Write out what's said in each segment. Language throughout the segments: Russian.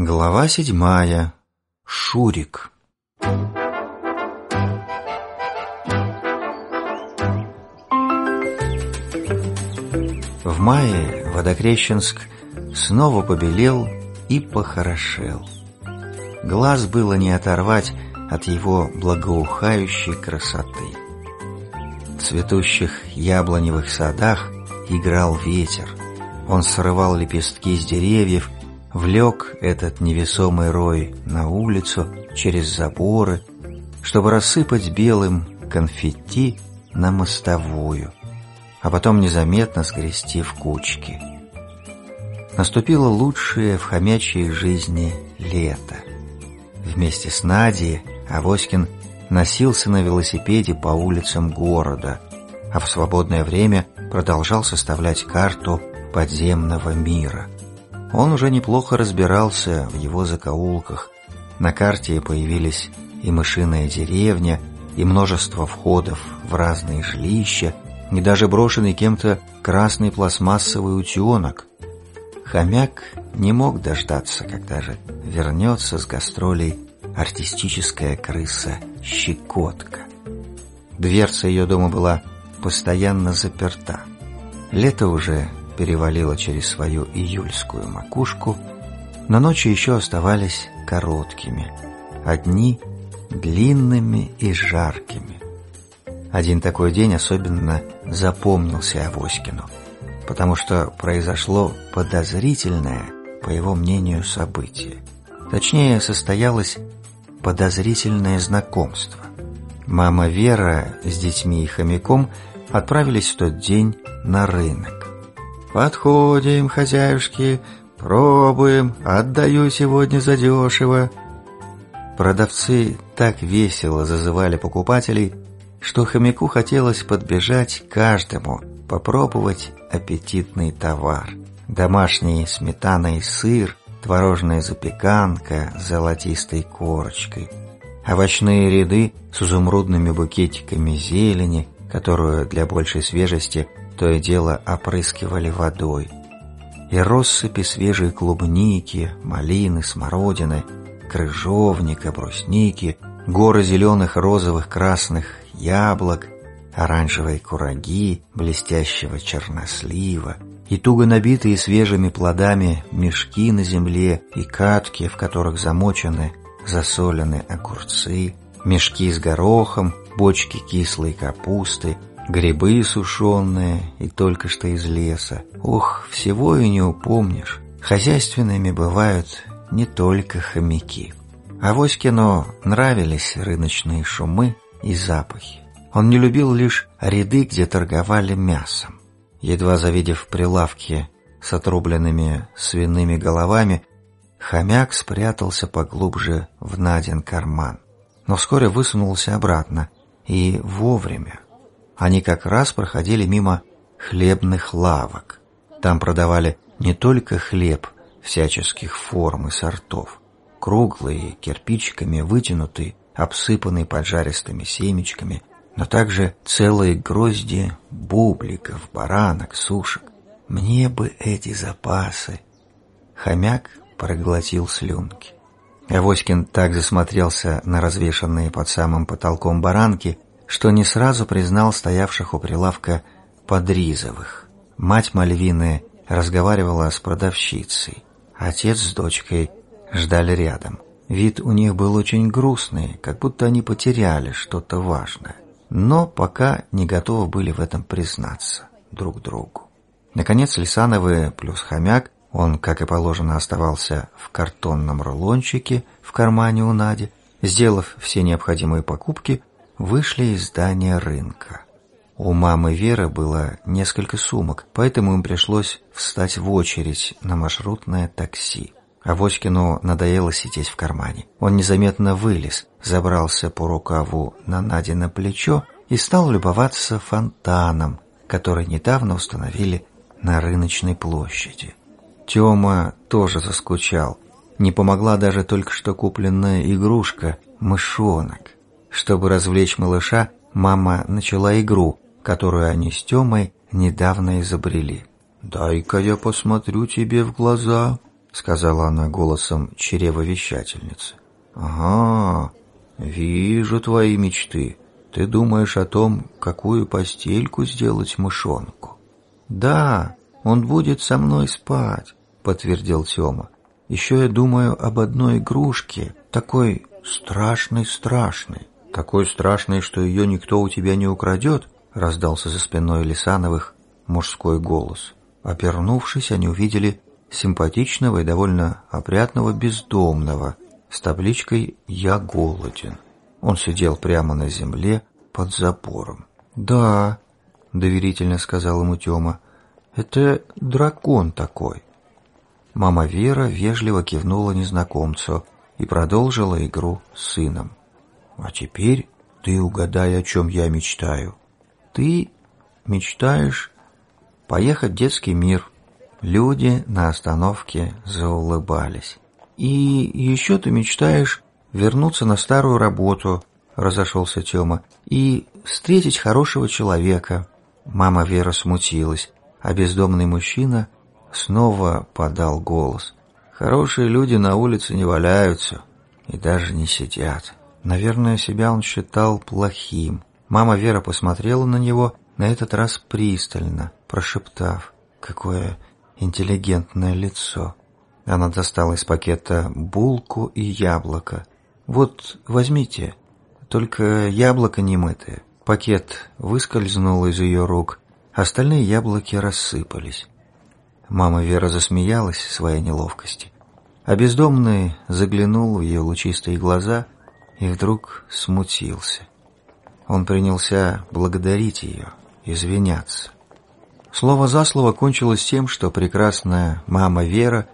Глава седьмая. Шурик. В мае Водокрещенск снова побелел и похорошел. Глаз было не оторвать от его благоухающей красоты. В цветущих яблоневых садах играл ветер. Он срывал лепестки с деревьев, влек этот невесомый рой на улицу через заборы, чтобы рассыпать белым конфетти на мостовую, а потом незаметно сгрести в кучки. Наступило лучшее в хомячьей жизни лето. Вместе с Надей Авоськин носился на велосипеде по улицам города, а в свободное время продолжал составлять карту подземного мира. Он уже неплохо разбирался в его закоулках. На карте появились и мышиная деревня, и множество входов в разные жилища, и даже брошенный кем-то красный пластмассовый утенок. Хомяк не мог дождаться, когда же вернется с гастролей артистическая крыса Щекотка. Дверца ее дома была постоянно заперта. Лето уже перевалило через свою июльскую макушку, но ночи еще оставались короткими, а дни длинными и жаркими. Один такой день особенно запомнился Авоськину, потому что произошло подозрительное, по его мнению, событие. Точнее, состоялось подозрительное знакомство. Мама Вера с детьми и хомяком отправились в тот день на рынок. «Подходим, хозяюшки, пробуем, отдаю сегодня задешево». Продавцы так весело зазывали покупателей, что хомяку хотелось подбежать каждому, попробовать аппетитный товар. Домашний сметана и сыр, творожная запеканка с золотистой корочкой, овощные ряды с изумрудными букетиками зелени, которую для большей свежести то и дело опрыскивали водой, и россыпи свежей клубники, малины, смородины, крыжовника, брусники, горы зеленых, розовых, красных яблок, оранжевой кураги, блестящего чернослива, и туго набитые свежими плодами мешки на земле и катки, в которых замочены засолены огурцы, мешки с горохом, бочки кислой капусты, грибы сушеные и только что из леса. Ох, всего и не упомнишь. Хозяйственными бывают не только хомяки. Авоськину нравились рыночные шумы и запахи. Он не любил лишь ряды, где торговали мясом. Едва завидев прилавки с отрубленными свиными головами, хомяк спрятался поглубже в Надин карман. Но вскоре высунулся обратно, и вовремя. Они как раз проходили мимо хлебных лавок. Там продавали не только хлеб всяческих форм и сортов, круглые, кирпичиками вытянутый, обсыпанный поджаристыми семечками, но также целые грозди бубликов, баранок, сушек. Мне бы эти запасы. Хомяк проглотил слюнки. Авоськин так засмотрелся на развешанные под самым потолком баранки, что не сразу признал стоявших у прилавка подризовых. Мать Мальвины разговаривала с продавщицей. Отец с дочкой ждали рядом. Вид у них был очень грустный, как будто они потеряли что-то важное но пока не готовы были в этом признаться друг другу. Наконец Лисановы плюс хомяк, он, как и положено, оставался в картонном рулончике в кармане у Нади, сделав все необходимые покупки, вышли из здания рынка. У мамы Веры было несколько сумок, поэтому им пришлось встать в очередь на маршрутное такси. Авоськину надоело сидеть в кармане. Он незаметно вылез, забрался по рукаву на Надино плечо и стал любоваться фонтаном, который недавно установили на рыночной площади. Тёма тоже заскучал. Не помогла даже только что купленная игрушка «Мышонок». Чтобы развлечь малыша, мама начала игру, которую они с Тёмой недавно изобрели. «Дай-ка я посмотрю тебе в глаза», сказала она голосом чревовещательницы. «Ага, вижу твои мечты. Ты думаешь о том, какую постельку сделать мышонку?» «Да, он будет со мной спать», — подтвердил Тёма. «Еще я думаю об одной игрушке, такой страшной-страшной». «Такой страшной, что ее никто у тебя не украдет?» — раздался за спиной Лисановых мужской голос. Опернувшись, они увидели симпатичного и довольно опрятного бездомного с табличкой «Я голоден». Он сидел прямо на земле под запором. «Да», — доверительно сказал ему Тёма, — «это дракон такой». Мама Вера вежливо кивнула незнакомцу и продолжила игру с сыном. «А теперь ты угадай, о чем я мечтаю. Ты мечтаешь поехать в детский мир». Люди на остановке заулыбались. «И еще ты мечтаешь вернуться на старую работу», — разошелся Тёма, «и встретить хорошего человека». Мама Вера смутилась, а бездомный мужчина снова подал голос. «Хорошие люди на улице не валяются и даже не сидят». Наверное, себя он считал плохим. Мама Вера посмотрела на него, на этот раз пристально, прошептав, «Какое интеллигентное лицо». Она достала из пакета булку и яблоко. «Вот, возьмите, только яблоко не мытое». Пакет выскользнул из ее рук, остальные яблоки рассыпались. Мама Вера засмеялась своей неловкости, а бездомный заглянул в ее лучистые глаза и вдруг смутился. Он принялся благодарить ее, извиняться. Слово за слово кончилось тем, что прекрасная мама Вера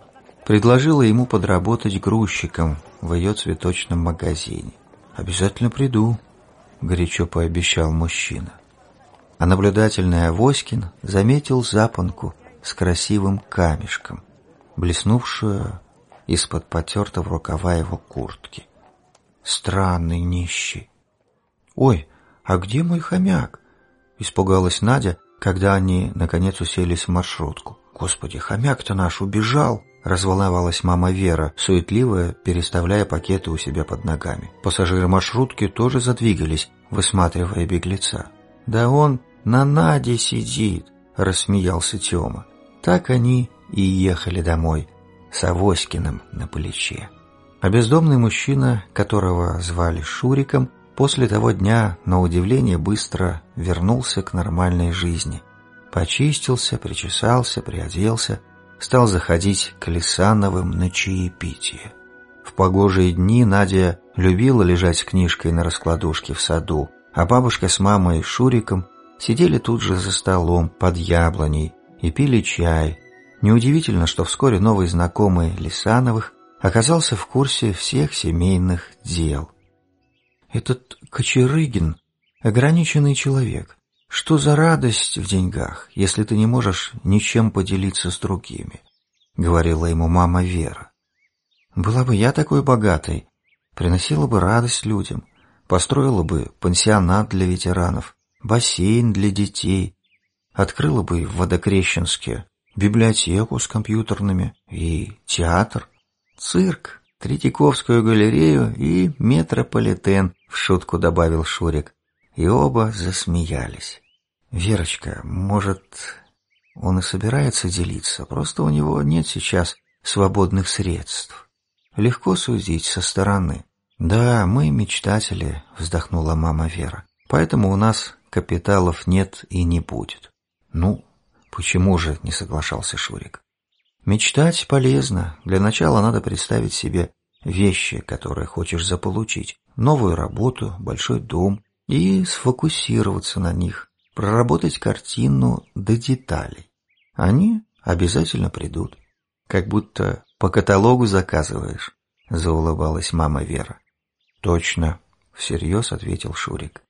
предложила ему подработать грузчиком в ее цветочном магазине. «Обязательно приду», — горячо пообещал мужчина. А наблюдательный Авоськин заметил запонку с красивым камешком, блеснувшую из-под потертого рукава его куртки. Странный нищий. «Ой, а где мой хомяк?» — испугалась Надя, когда они, наконец, уселись в маршрутку. «Господи, хомяк-то наш убежал!» Разволновалась мама Вера, суетливая, переставляя пакеты у себя под ногами. Пассажиры маршрутки тоже задвигались, высматривая беглеца. «Да он на Наде сидит!» – рассмеялся Тёма. Так они и ехали домой, с Авоськиным на плече. А бездомный мужчина, которого звали Шуриком, После того дня, на удивление, быстро вернулся к нормальной жизни. Почистился, причесался, приоделся, стал заходить к Лисановым на чаепитие. В погожие дни Надя любила лежать с книжкой на раскладушке в саду, а бабушка с мамой и Шуриком сидели тут же за столом под яблоней и пили чай. Неудивительно, что вскоре новый знакомый Лисановых оказался в курсе всех семейных дел. Этот Кочерыгин — ограниченный человек. Что за радость в деньгах, если ты не можешь ничем поделиться с другими? Говорила ему мама Вера. Была бы я такой богатой, приносила бы радость людям, построила бы пансионат для ветеранов, бассейн для детей, открыла бы в Водокрещенске библиотеку с компьютерными и театр, цирк, Третьяковскую галерею и метрополитен, в шутку добавил Шурик. И оба засмеялись. Верочка, может, он и собирается делиться, просто у него нет сейчас свободных средств. Легко судить со стороны. Да, мы мечтатели, вздохнула мама Вера. Поэтому у нас капиталов нет и не будет. Ну, почему же, не соглашался Шурик. Мечтать полезно. Для начала надо представить себе вещи, которые хочешь заполучить, новую работу, большой дом, и сфокусироваться на них, проработать картину до деталей. Они обязательно придут. Как будто по каталогу заказываешь, заулыбалась мама Вера. Точно, всерьез ответил Шурик.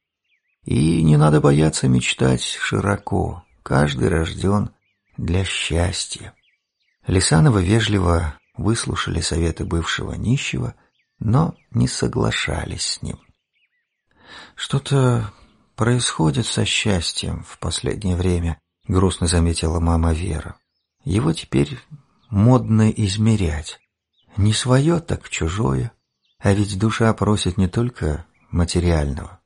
И не надо бояться мечтать широко. Каждый рожден для счастья. Лисанова вежливо выслушали советы бывшего нищего, но не соглашались с ним. «Что-то происходит со счастьем в последнее время», — грустно заметила мама Вера. «Его теперь модно измерять. Не свое, так чужое. А ведь душа просит не только материального.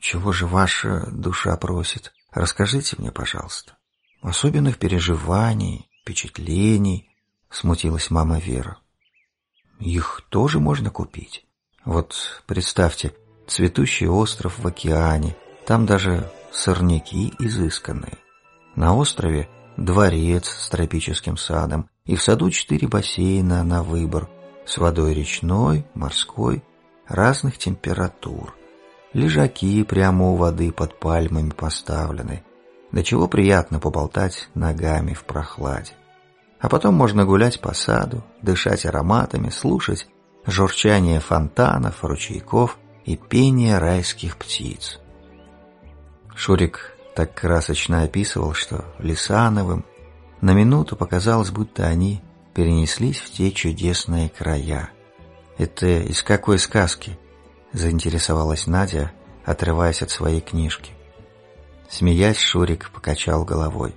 Чего же ваша душа просит? Расскажите мне, пожалуйста. Особенных переживаний, впечатлений, смутилась мама Вера. Их тоже можно купить. Вот представьте, цветущий остров в океане, там даже сорняки изысканные. На острове дворец с тропическим садом, и в саду четыре бассейна на выбор, с водой речной, морской, разных температур. Лежаки прямо у воды под пальмами поставлены. До чего приятно поболтать ногами в прохладе. А потом можно гулять по саду, дышать ароматами, слушать журчание фонтанов, ручейков и пение райских птиц. Шурик так красочно описывал, что Лисановым на минуту показалось, будто они перенеслись в те чудесные края. «Это из какой сказки?» – заинтересовалась Надя, отрываясь от своей книжки. Смеясь, Шурик покачал головой.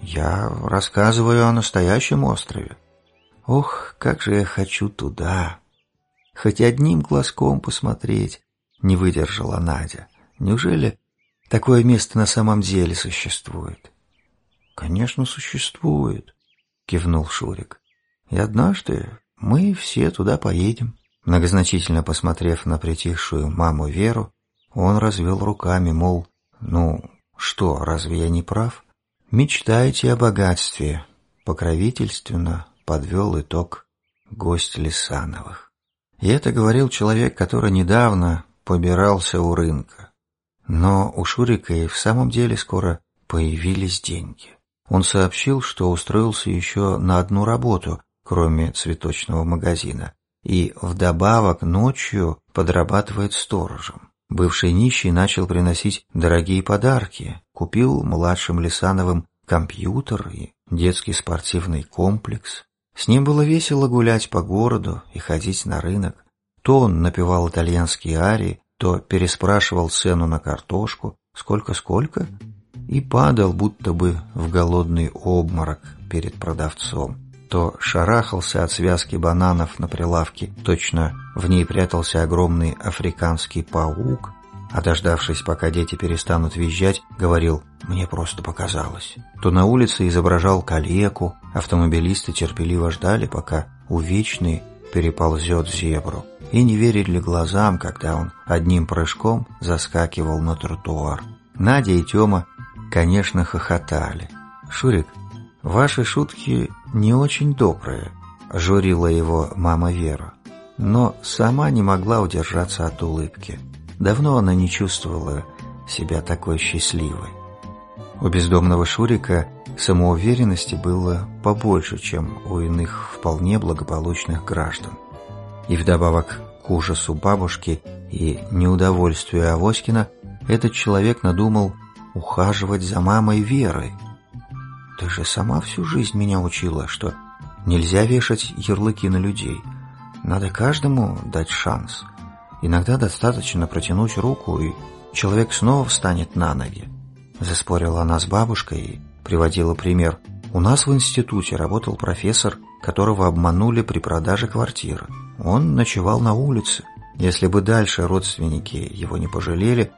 «Я рассказываю о настоящем острове. Ох, как же я хочу туда! Хоть одним глазком посмотреть!» – не выдержала Надя. «Неужели такое место на самом деле существует?» «Конечно, существует», — кивнул Шурик. «И однажды мы все туда поедем». Многозначительно посмотрев на притихшую маму Веру, он развел руками, мол, «Ну, что, разве я не прав?» «Мечтайте о богатстве», — покровительственно подвел итог гость Лисановых. И это говорил человек, который недавно побирался у рынка. Но у Шурика и в самом деле скоро появились деньги. Он сообщил, что устроился еще на одну работу, кроме цветочного магазина, и вдобавок ночью подрабатывает сторожем. Бывший нищий начал приносить дорогие подарки, купил младшим Лисановым компьютер и детский спортивный комплекс. С ним было весело гулять по городу и ходить на рынок. То он напевал итальянские арии, то переспрашивал цену на картошку. Сколько-сколько? и падал будто бы в голодный обморок перед продавцом. То шарахался от связки бананов на прилавке, точно в ней прятался огромный африканский паук, а дождавшись, пока дети перестанут визжать, говорил «мне просто показалось». То на улице изображал калеку, автомобилисты терпеливо ждали, пока увечный переползет зебру, и не верили глазам, когда он одним прыжком заскакивал на тротуар. Надя и Тёма конечно, хохотали. «Шурик, ваши шутки не очень добрые», – журила его мама Вера. Но сама не могла удержаться от улыбки. Давно она не чувствовала себя такой счастливой. У бездомного Шурика самоуверенности было побольше, чем у иных вполне благополучных граждан. И вдобавок к ужасу бабушки и неудовольствию Авоськина этот человек надумал ухаживать за мамой Верой. Ты же сама всю жизнь меня учила, что нельзя вешать ярлыки на людей. Надо каждому дать шанс. Иногда достаточно протянуть руку, и человек снова встанет на ноги. Заспорила она с бабушкой и приводила пример. У нас в институте работал профессор, которого обманули при продаже квартиры. Он ночевал на улице. Если бы дальше родственники его не пожалели,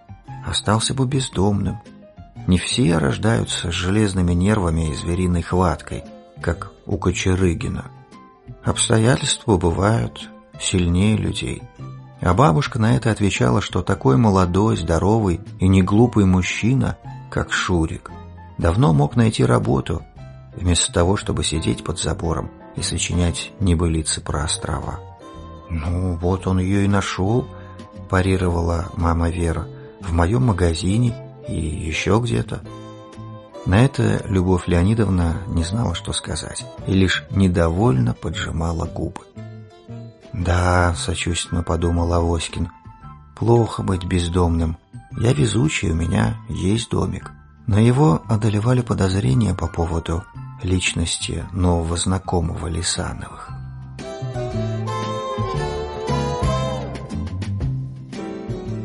остался бы бездомным. Не все рождаются с железными нервами и звериной хваткой, как у Кочерыгина. Обстоятельства бывают сильнее людей. А бабушка на это отвечала, что такой молодой, здоровый и неглупый мужчина, как Шурик, давно мог найти работу, вместо того, чтобы сидеть под забором и сочинять небылицы про острова. «Ну, вот он ее и нашел», – парировала мама Вера, – «в моем магазине и еще где-то. На это Любовь Леонидовна не знала, что сказать, и лишь недовольно поджимала губы. «Да», — сочувственно подумал Авоськин, — «плохо быть бездомным. Я везучий, у меня есть домик». Но его одолевали подозрения по поводу личности нового знакомого Лисановых.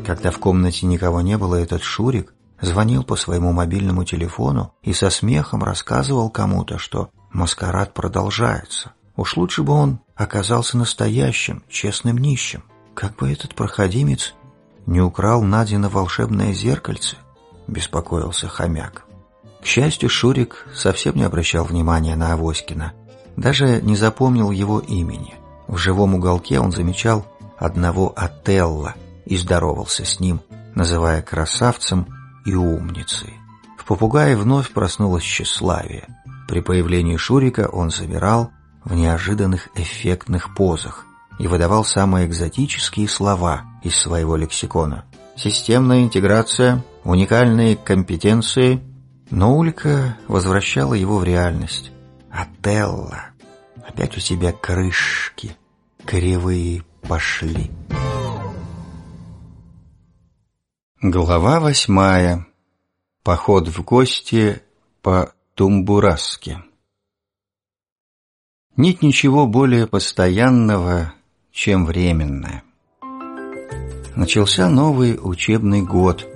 Когда в комнате никого не было, этот Шурик звонил по своему мобильному телефону и со смехом рассказывал кому-то, что маскарад продолжается. Уж лучше бы он оказался настоящим, честным нищим. Как бы этот проходимец не украл Надина волшебное зеркальце, беспокоился хомяк. К счастью, Шурик совсем не обращал внимания на Авоськина, даже не запомнил его имени. В живом уголке он замечал одного Отелла и здоровался с ним, называя красавцем и умницей. В попугае вновь проснулось тщеславие. При появлении Шурика он замирал в неожиданных эффектных позах и выдавал самые экзотические слова из своего лексикона. Системная интеграция, уникальные компетенции. Но Улька возвращала его в реальность. Отелло. Опять у тебя крышки кривые пошли. Глава восьмая. Поход в гости по Тумбураске. Нет ничего более постоянного, чем временное. Начался новый учебный год.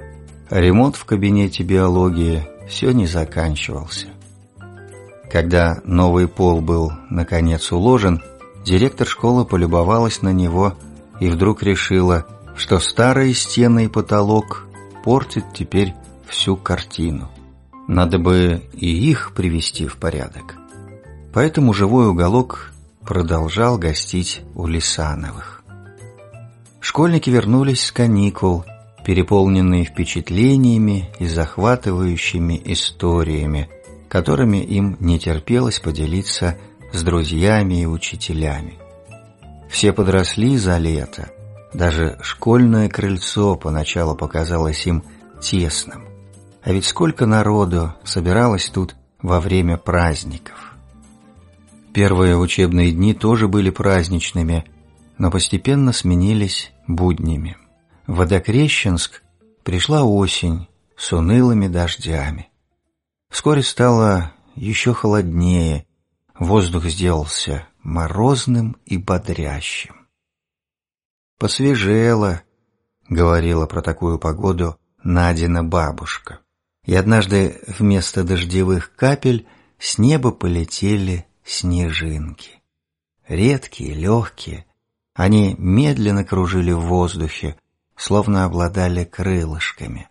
Ремонт в кабинете биологии все не заканчивался. Когда новый пол был наконец уложен, директор школы полюбовалась на него и вдруг решила, что старые стены и потолок портят теперь всю картину. Надо бы и их привести в порядок. Поэтому живой уголок продолжал гостить у Лисановых. Школьники вернулись с каникул, переполненные впечатлениями и захватывающими историями, которыми им не терпелось поделиться с друзьями и учителями. Все подросли за лето, даже школьное крыльцо поначалу показалось им тесным. А ведь сколько народу собиралось тут во время праздников. Первые учебные дни тоже были праздничными, но постепенно сменились буднями. В Водокрещенск пришла осень с унылыми дождями. Вскоре стало еще холоднее, Воздух сделался морозным и бодрящим. «Посвежело», — говорила про такую погоду Надина бабушка. И однажды вместо дождевых капель с неба полетели снежинки. Редкие, легкие, они медленно кружили в воздухе, словно обладали крылышками.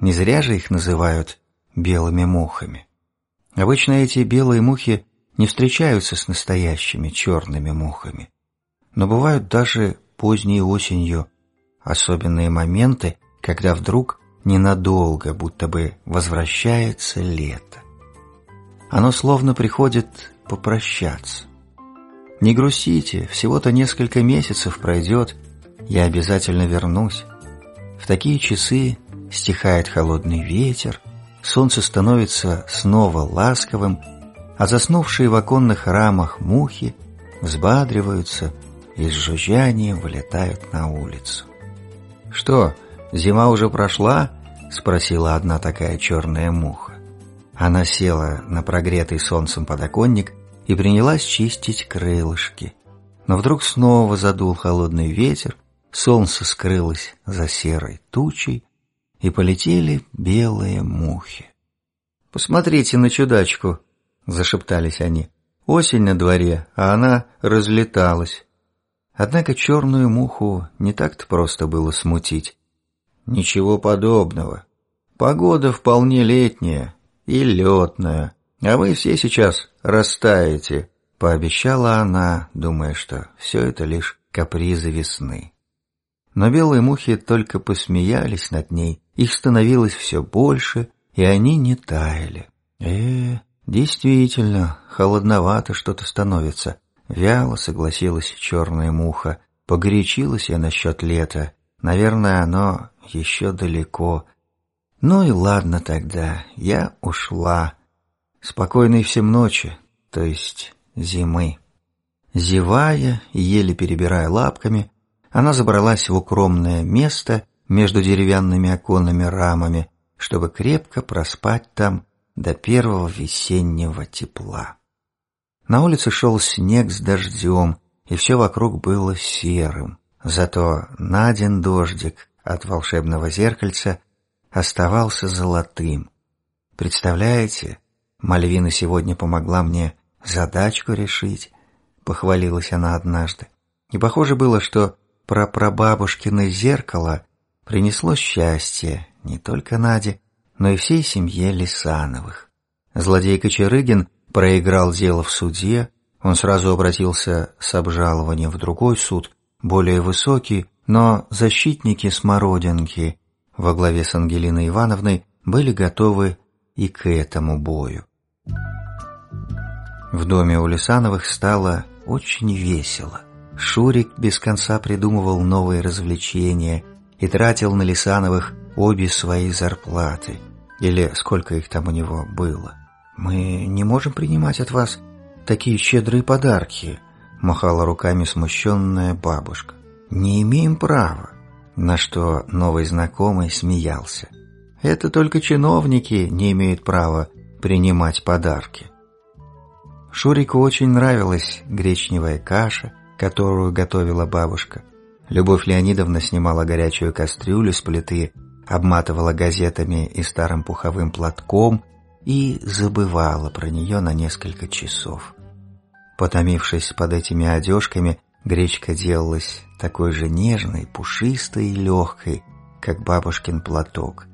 Не зря же их называют белыми мухами. Обычно эти белые мухи не встречаются с настоящими черными мухами. Но бывают даже поздней осенью особенные моменты, когда вдруг ненадолго будто бы возвращается лето. Оно словно приходит попрощаться. Не грустите, всего-то несколько месяцев пройдет, я обязательно вернусь. В такие часы стихает холодный ветер, солнце становится снова ласковым, а заснувшие в оконных рамах мухи взбадриваются и с жужжанием вылетают на улицу. «Что, зима уже прошла?» — спросила одна такая черная муха. Она села на прогретый солнцем подоконник и принялась чистить крылышки. Но вдруг снова задул холодный ветер, солнце скрылось за серой тучей, и полетели белые мухи. «Посмотрите на чудачку!» — зашептались они. Осень на дворе, а она разлеталась. Однако черную муху не так-то просто было смутить. Ничего подобного. Погода вполне летняя и летная, а вы все сейчас растаете, пообещала она, думая, что все это лишь капризы весны. Но белые мухи только посмеялись над ней, их становилось все больше, и они не таяли. э Действительно, холодновато что-то становится. Вяло согласилась черная муха. Погорячилась я насчет лета. Наверное, оно еще далеко. Ну и ладно тогда, я ушла. Спокойной всем ночи, то есть зимы. Зевая и еле перебирая лапками, она забралась в укромное место между деревянными оконными рамами, чтобы крепко проспать там до первого весеннего тепла. На улице шел снег с дождем, и все вокруг было серым. Зато Надин дождик от волшебного зеркальца оставался золотым. Представляете, Мальвина сегодня помогла мне задачку решить, похвалилась она однажды. Не похоже было, что про прабабушкино зеркало принесло счастье не только Наде, но и всей семье Лисановых. Злодей Кочерыгин проиграл дело в суде, он сразу обратился с обжалованием в другой суд, более высокий, но защитники Смородинки во главе с Ангелиной Ивановной были готовы и к этому бою. В доме у Лисановых стало очень весело. Шурик без конца придумывал новые развлечения и тратил на Лисановых обе свои зарплаты, или сколько их там у него было. «Мы не можем принимать от вас такие щедрые подарки», махала руками смущенная бабушка. «Не имеем права», на что новый знакомый смеялся. «Это только чиновники не имеют права принимать подарки». Шурику очень нравилась гречневая каша, которую готовила бабушка. Любовь Леонидовна снимала горячую кастрюлю с плиты, обматывала газетами и старым пуховым платком и забывала про нее на несколько часов. Потомившись под этими одежками, гречка делалась такой же нежной, пушистой и легкой, как бабушкин платок,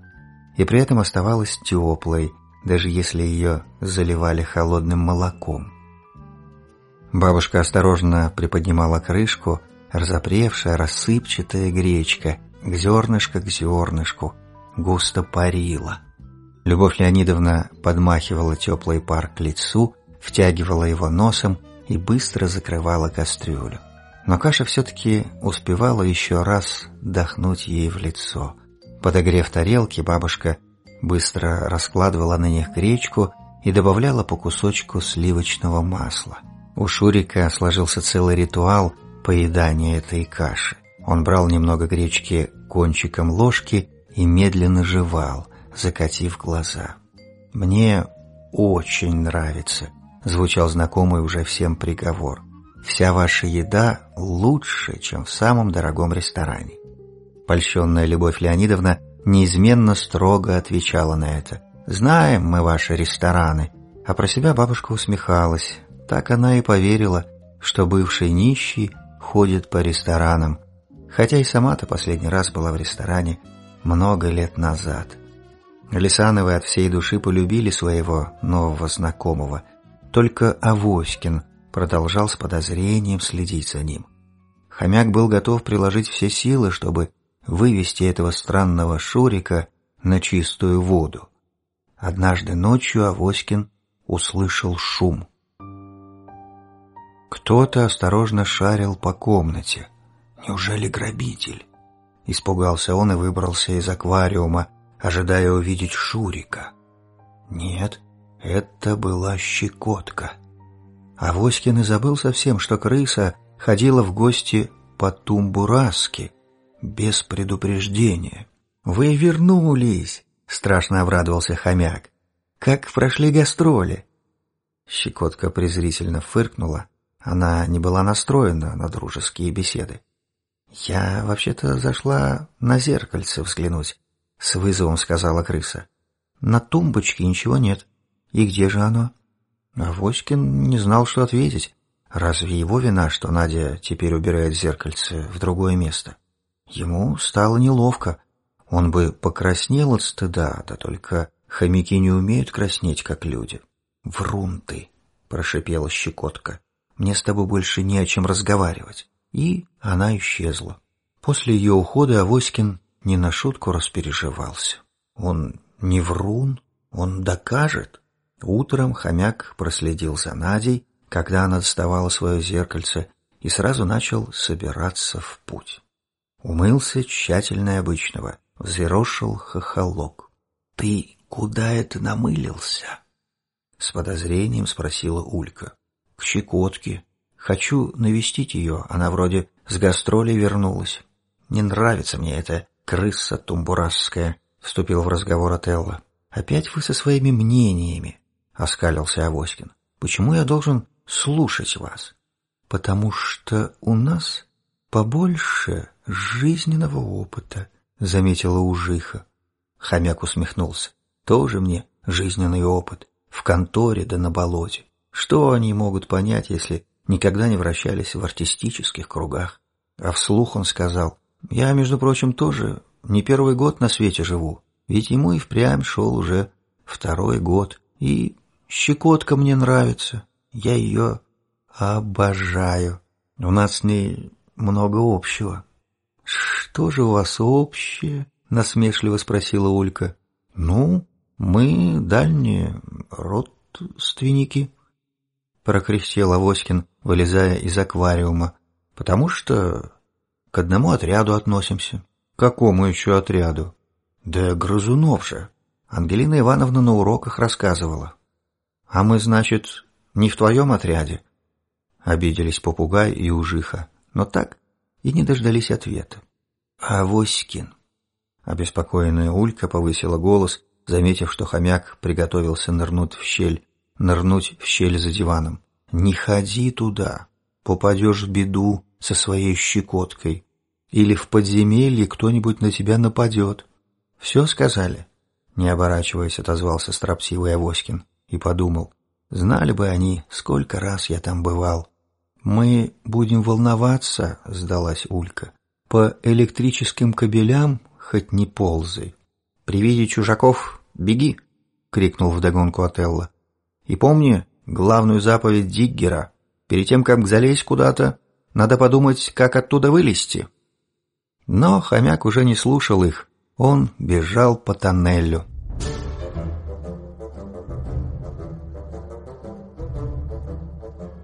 и при этом оставалась теплой, даже если ее заливали холодным молоком. Бабушка осторожно приподнимала крышку, разопревшая, рассыпчатая гречка, к зернышко к зернышку, густо парила. Любовь Леонидовна подмахивала теплый пар к лицу, втягивала его носом и быстро закрывала кастрюлю. Но каша все-таки успевала еще раз дохнуть ей в лицо. Подогрев тарелки, бабушка быстро раскладывала на них гречку и добавляла по кусочку сливочного масла. У Шурика сложился целый ритуал поедания этой каши. Он брал немного гречки кончиком ложки и медленно жевал, закатив глаза. «Мне очень нравится», — звучал знакомый уже всем приговор. «Вся ваша еда лучше, чем в самом дорогом ресторане». Польщенная Любовь Леонидовна неизменно строго отвечала на это. «Знаем мы ваши рестораны». А про себя бабушка усмехалась. Так она и поверила, что бывший нищий ходит по ресторанам, хотя и сама-то последний раз была в ресторане много лет назад. Лисановы от всей души полюбили своего нового знакомого, только Авоськин продолжал с подозрением следить за ним. Хомяк был готов приложить все силы, чтобы вывести этого странного Шурика на чистую воду. Однажды ночью Авоськин услышал шум. Кто-то осторожно шарил по комнате. Неужели грабитель? Испугался он и выбрался из аквариума, ожидая увидеть Шурика. Нет, это была щекотка. Авоськин и забыл совсем, что крыса ходила в гости по Тумбураске, без предупреждения. «Вы вернулись!» — страшно обрадовался хомяк. «Как прошли гастроли?» Щекотка презрительно фыркнула. Она не была настроена на дружеские беседы. «Я вообще-то зашла на зеркальце взглянуть», — с вызовом сказала крыса. «На тумбочке ничего нет. И где же оно?» А Воськин не знал, что ответить. Разве его вина, что Надя теперь убирает зеркальце в другое место? Ему стало неловко. Он бы покраснел от стыда, да только хомяки не умеют краснеть, как люди. «Врун ты!» — прошипела щекотка. «Мне с тобой больше не о чем разговаривать». И она исчезла. После ее ухода Авоськин не на шутку распереживался. Он не врун, он докажет. Утром хомяк проследил за Надей, когда она доставала свое зеркальце, и сразу начал собираться в путь. Умылся тщательно обычного, взъерошил хохолок. «Ты куда это намылился?» С подозрением спросила Улька. «К Щекотке. Хочу навестить ее, она вроде с гастролей вернулась. Не нравится мне эта крыса тумбурасская», — вступил в разговор Отелло. «Опять вы со своими мнениями», — оскалился Авоськин. «Почему я должен слушать вас?» «Потому что у нас побольше жизненного опыта», — заметила Ужиха. Хомяк усмехнулся. «Тоже мне жизненный опыт. в конторе да на болоте. Что они могут понять, если никогда не вращались в артистических кругах? А вслух он сказал, «Я, между прочим, тоже не первый год на свете живу, ведь ему и впрямь шел уже второй год, и щекотка мне нравится, я ее обожаю. У нас с ней много общего». «Что же у вас общее?» — насмешливо спросила Улька. «Ну, мы дальние родственники», — прокряхтел Авоськин, вылезая из аквариума, «потому что к одному отряду относимся». «Какому еще отряду?» «Да грызунов же!» Ангелина Ивановна на уроках рассказывала. «А мы, значит, не в твоем отряде?» Обиделись попугай и ужиха, но так и не дождались ответа. «Авоськин!» Обеспокоенная Улька повысила голос, заметив, что хомяк приготовился нырнуть в щель, нырнуть в щель за диваном. «Не ходи туда, попадешь в беду со своей щекоткой, или в подземелье кто-нибудь на тебя нападет». «Все сказали?» Не оборачиваясь, отозвался строптивый Авоськин и подумал, знали бы они, сколько раз я там бывал. «Мы будем волноваться», — сдалась Улька. «По электрическим кабелям хоть не ползай. При виде чужаков беги!» — крикнул вдогонку Отелло. «И помни главную заповедь Диггера. Перед тем, как залезть куда-то, надо подумать, как оттуда вылезти». Но хомяк уже не слушал их. Он бежал по тоннелю.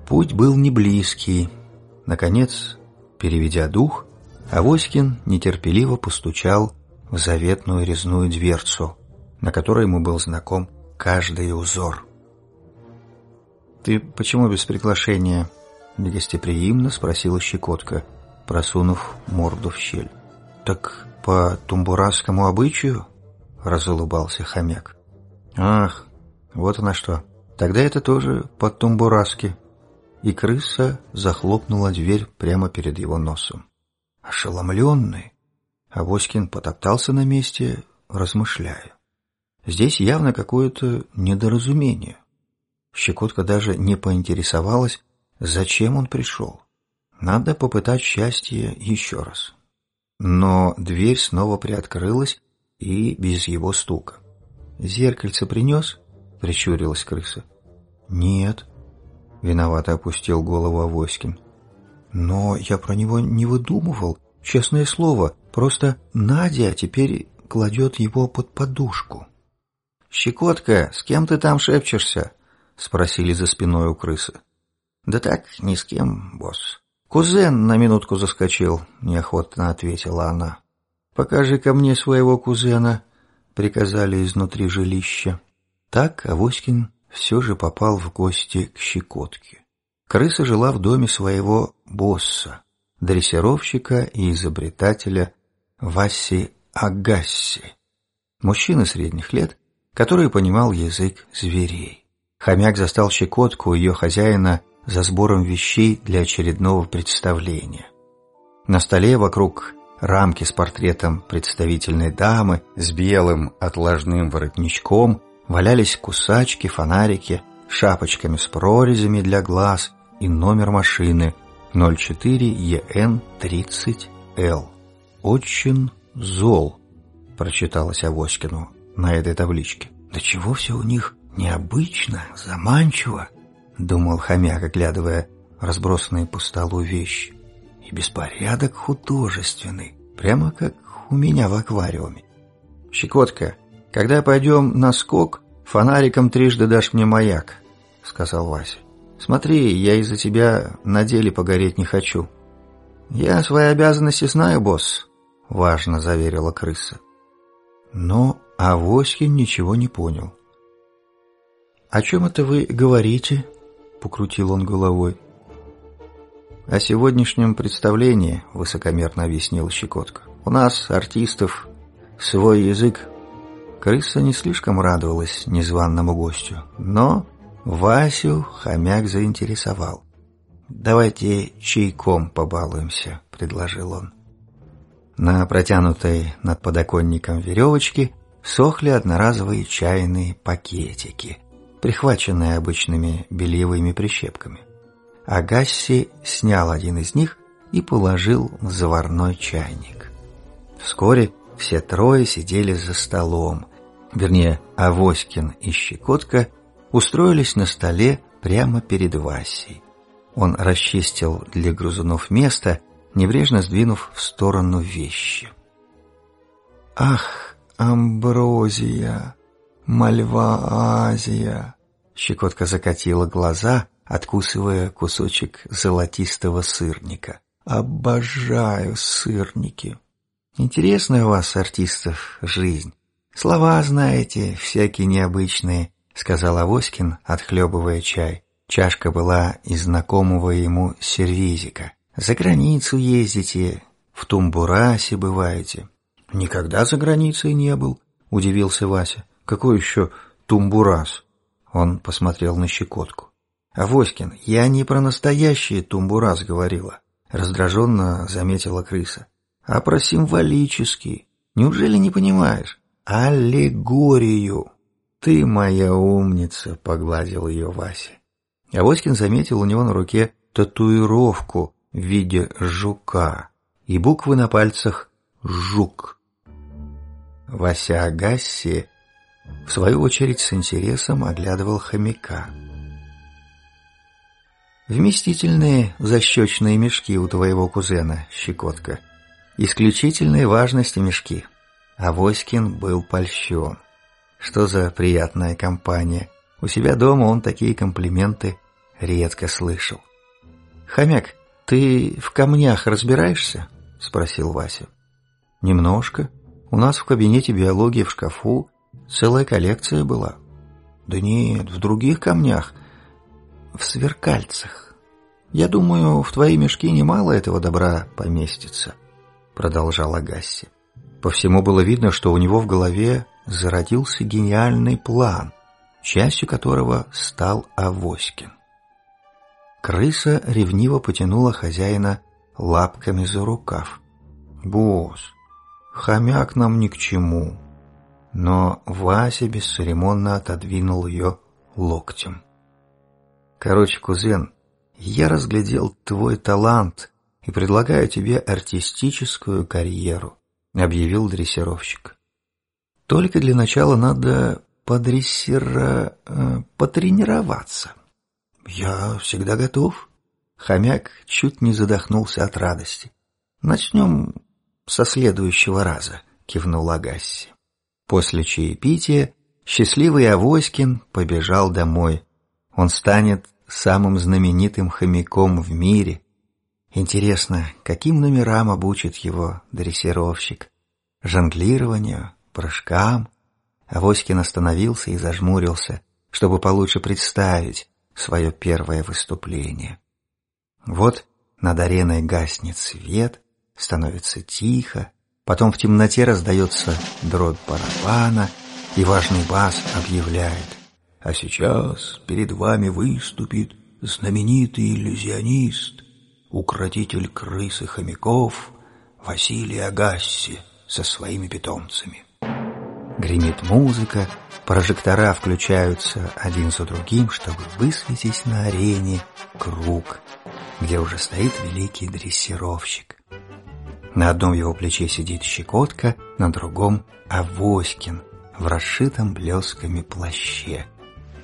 Путь был не близкий. Наконец, переведя дух, Авоськин нетерпеливо постучал в заветную резную дверцу, на которой ему был знаком каждый узор. «Ты почему без приглашения?» — негостеприимно спросила Щекотка, просунув морду в щель. «Так по тумбурасскому обычаю?» — разулыбался хомяк. «Ах, вот она что. Тогда это тоже по-тумбурасски». И крыса захлопнула дверь прямо перед его носом. Ошеломленный, Авоськин потоптался на месте, размышляя. Здесь явно какое-то недоразумение. Щекотка даже не поинтересовалась, зачем он пришел. Надо попытать счастье еще раз. Но дверь снова приоткрылась и без его стука. «Зеркальце принес?» — прищурилась крыса. «Нет», — виновато опустил голову Авоськин. «Но я про него не выдумывал, честное слово. Просто Надя теперь кладет его под подушку». «Щекотка, с кем ты там шепчешься?» — спросили за спиной у крысы. «Да так, ни с кем, босс». «Кузен на минутку заскочил», — неохотно ответила она. покажи ко мне своего кузена», — приказали изнутри жилища. Так Авоськин все же попал в гости к Щекотке. Крыса жила в доме своего босса, дрессировщика и изобретателя Васи Агасси, мужчины средних лет, который понимал язык зверей. Хомяк застал Щекотку, ее хозяина, за сбором вещей для очередного представления. На столе вокруг рамки с портретом представительной дамы с белым отложным воротничком валялись кусачки, фонарики, шапочками с прорезями для глаз и номер машины 04EN30L. «Очень зол», — прочиталось Авоськину на этой табличке. «Да чего все у них необычно, заманчиво!» — думал хомяк, оглядывая разбросанные по столу вещи. «И беспорядок художественный, прямо как у меня в аквариуме. Щекотка, когда пойдем на скок, фонариком трижды дашь мне маяк», — сказал Вася. «Смотри, я из-за тебя на деле погореть не хочу». «Я свои обязанности знаю, босс», — важно заверила крыса. Но Авоськин ничего не понял. «О чем это вы говорите?» Покрутил он головой. «О сегодняшнем представлении», — высокомерно объяснил Щекотка. «У нас, артистов, свой язык». Крыса не слишком радовалась незваному гостю, но Васю хомяк заинтересовал. «Давайте чайком побалуемся», — предложил он. На протянутой над подоконником веревочке сохли одноразовые чайные пакетики, прихваченные обычными бельевыми прищепками. Агасси снял один из них и положил в заварной чайник. Вскоре все трое сидели за столом, вернее, Авоськин и Щекотка устроились на столе прямо перед Васей. Он расчистил для грузунов место, небрежно сдвинув в сторону вещи. «Ах, Амброзия, Мальва Азия!» Щекотка закатила глаза, откусывая кусочек золотистого сырника. «Обожаю сырники!» «Интересная у вас, артистов, жизнь. Слова знаете, всякие необычные», — сказал Авоськин, отхлебывая чай. Чашка была из знакомого ему сервизика. «За границу ездите, в Тумбурасе бываете». «Никогда за границей не был», — удивился Вася. «Какой еще Тумбурас?» Он посмотрел на щекотку. «Авоськин, я не про настоящий Тумбурас говорила», — раздраженно заметила крыса, «а про символический. Неужели не понимаешь? Аллегорию». «Ты моя умница», — погладил ее Вася. Авоськин заметил у него на руке татуировку в виде жука и буквы на пальцах «Жук». Вася Агасси, в свою очередь, с интересом оглядывал хомяка. «Вместительные защечные мешки у твоего кузена, Щекотка. Исключительной важности мешки». Авоськин был польщен. Что за приятная компания. У себя дома он такие комплименты редко слышал. «Хомяк, ты в камнях разбираешься?» — спросил Вася. «Немножко. У нас в кабинете биологии в шкафу целая коллекция была». «Да нет, в других камнях, в сверкальцах. Я думаю, в твои мешки немало этого добра поместится», — продолжала Гасси. По всему было видно, что у него в голове зародился гениальный план, частью которого стал Авоськин. Крыса ревниво потянула хозяина лапками за рукав. «Босс, хомяк нам ни к чему». Но Вася бесцеремонно отодвинул ее локтем. «Короче, кузен, я разглядел твой талант и предлагаю тебе артистическую карьеру», объявил дрессировщик. Только для начала надо подрессира... Э, потренироваться. Я всегда готов. Хомяк чуть не задохнулся от радости. Начнем со следующего раза, кивнул Агасси. После чаепития счастливый Авоськин побежал домой. Он станет самым знаменитым хомяком в мире. Интересно, каким номерам обучит его дрессировщик? Жонглированию, прыжкам. Авоськин остановился и зажмурился, чтобы получше представить свое первое выступление. Вот над ареной гаснет свет, становится тихо, потом в темноте раздается дробь барабана, и важный бас объявляет «А сейчас перед вами выступит знаменитый иллюзионист, укротитель крыс и хомяков Василий Агасси» со своими питомцами. Гремит музыка, прожектора включаются один за другим, чтобы высветить на арене круг, где уже стоит великий дрессировщик. На одном его плече сидит щекотка, на другом — Авоськин в расшитом блесками плаще.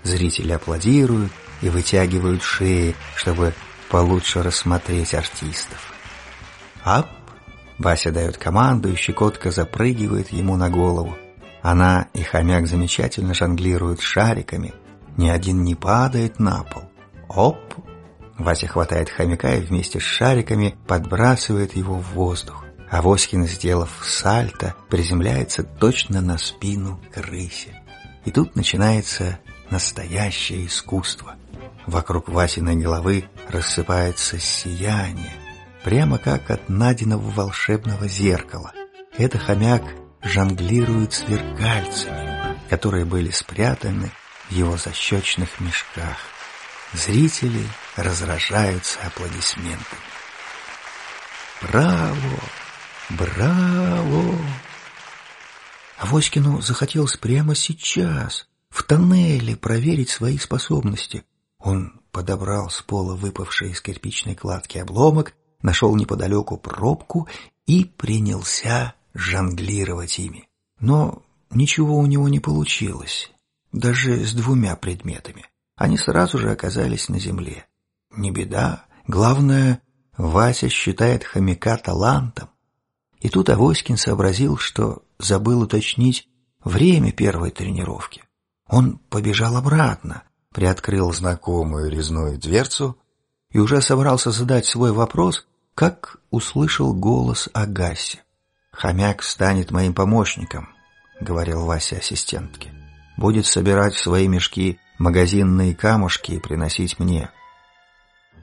Зрители аплодируют и вытягивают шеи, чтобы получше рассмотреть артистов. Ап! Вася дает команду, и щекотка запрыгивает ему на голову. Она и хомяк замечательно жонглируют шариками, ни один не падает на пол. Оп! Вася хватает хомяка и вместе с шариками подбрасывает его в воздух. А Воськин, сделав сальто, приземляется точно на спину крысе. И тут начинается настоящее искусство. Вокруг Васиной головы рассыпается сияние, прямо как от Надиного волшебного зеркала. Это хомяк жонглирует сверкальцами, которые были спрятаны в его защечных мешках. Зрители разражаются аплодисментами. «Браво! Браво!» Авоськину захотелось прямо сейчас в тоннеле проверить свои способности. Он подобрал с пола выпавший из кирпичной кладки обломок, нашел неподалеку пробку и принялся жонглировать ими. Но ничего у него не получилось, даже с двумя предметами. Они сразу же оказались на земле. Не беда, главное, Вася считает хомяка талантом. И тут Авоськин сообразил, что забыл уточнить время первой тренировки. Он побежал обратно, приоткрыл знакомую резную дверцу и уже собрался задать свой вопрос, как услышал голос Агаси. «Хомяк станет моим помощником», — говорил Вася ассистентке. «Будет собирать в свои мешки магазинные камушки и приносить мне».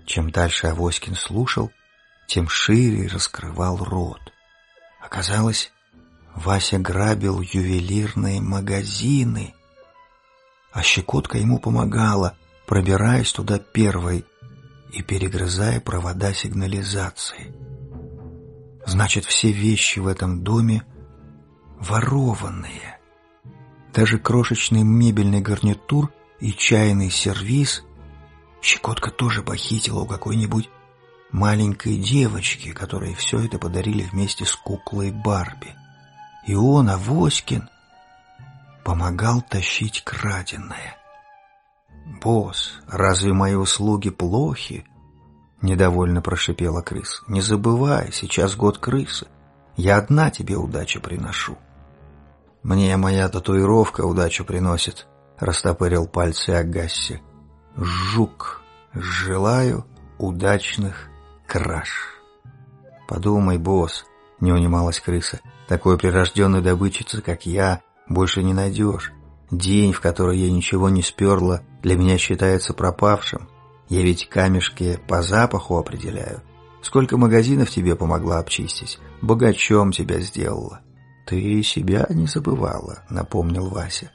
Чем дальше Авоськин слушал, тем шире раскрывал рот. Оказалось, Вася грабил ювелирные магазины, а щекотка ему помогала, пробираясь туда первой и перегрызая провода сигнализации. Значит, все вещи в этом доме ворованные. Даже крошечный мебельный гарнитур и чайный сервиз Щекотка тоже похитила у какой-нибудь маленькой девочки, которой все это подарили вместе с куклой Барби. И он, Авоськин, помогал тащить краденое. «Босс, разве мои услуги плохи?» Недовольно прошипела крыса. «Не забывай, сейчас год крысы. Я одна тебе удачу приношу». «Мне моя татуировка удачу приносит», — растопырил пальцы Агасси. «Жук, желаю удачных краш». «Подумай, босс», — не унималась крыса, — «такой прирожденной добычицы, как я, больше не найдешь. День, в который я ничего не сперла, для меня считается пропавшим. Я ведь камешки по запаху определяю. Сколько магазинов тебе помогла обчистить, богачом тебя сделала. Ты себя не забывала, напомнил Вася.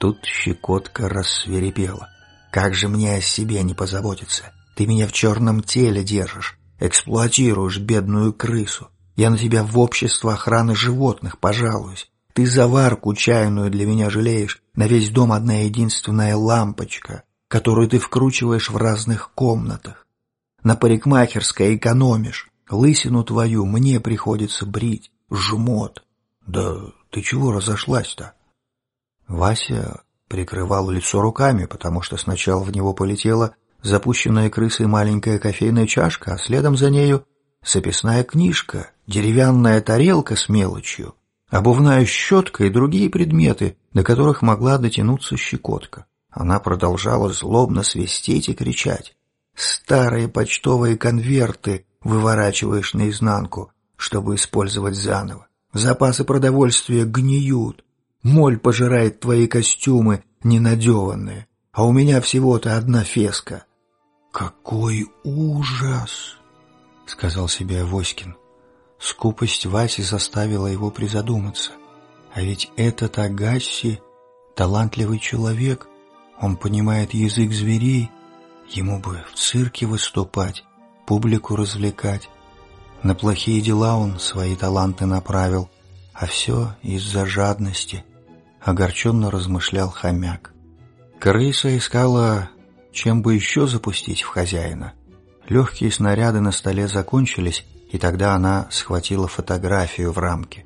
Тут щекотка рассверепела. Как же мне о себе не позаботиться? Ты меня в черном теле держишь, эксплуатируешь бедную крысу. Я на тебя в общество охраны животных пожалуюсь. Ты заварку чайную для меня жалеешь, на весь дом одна единственная лампочка, которую ты вкручиваешь в разных комнатах. На парикмахерской экономишь, лысину твою мне приходится брить, жмот. Да ты чего разошлась-то? Вася прикрывал лицо руками, потому что сначала в него полетела запущенная крысой маленькая кофейная чашка, а следом за нею записная книжка, деревянная тарелка с мелочью, обувная щетка и другие предметы, до которых могла дотянуться щекотка. Она продолжала злобно свистеть и кричать. «Старые почтовые конверты выворачиваешь наизнанку, чтобы использовать заново. Запасы продовольствия гниют. Моль пожирает твои костюмы ненадеванные, а у меня всего-то одна феска». «Какой ужас!» — сказал себе Авоськин. Скупость Васи заставила его призадуматься. А ведь этот Агасси — талантливый человек, он понимает язык зверей, ему бы в цирке выступать, публику развлекать. На плохие дела он свои таланты направил, а все из-за жадности, огорченно размышлял хомяк. Крыса искала, чем бы еще запустить в хозяина. Легкие снаряды на столе закончились, и тогда она схватила фотографию в рамке.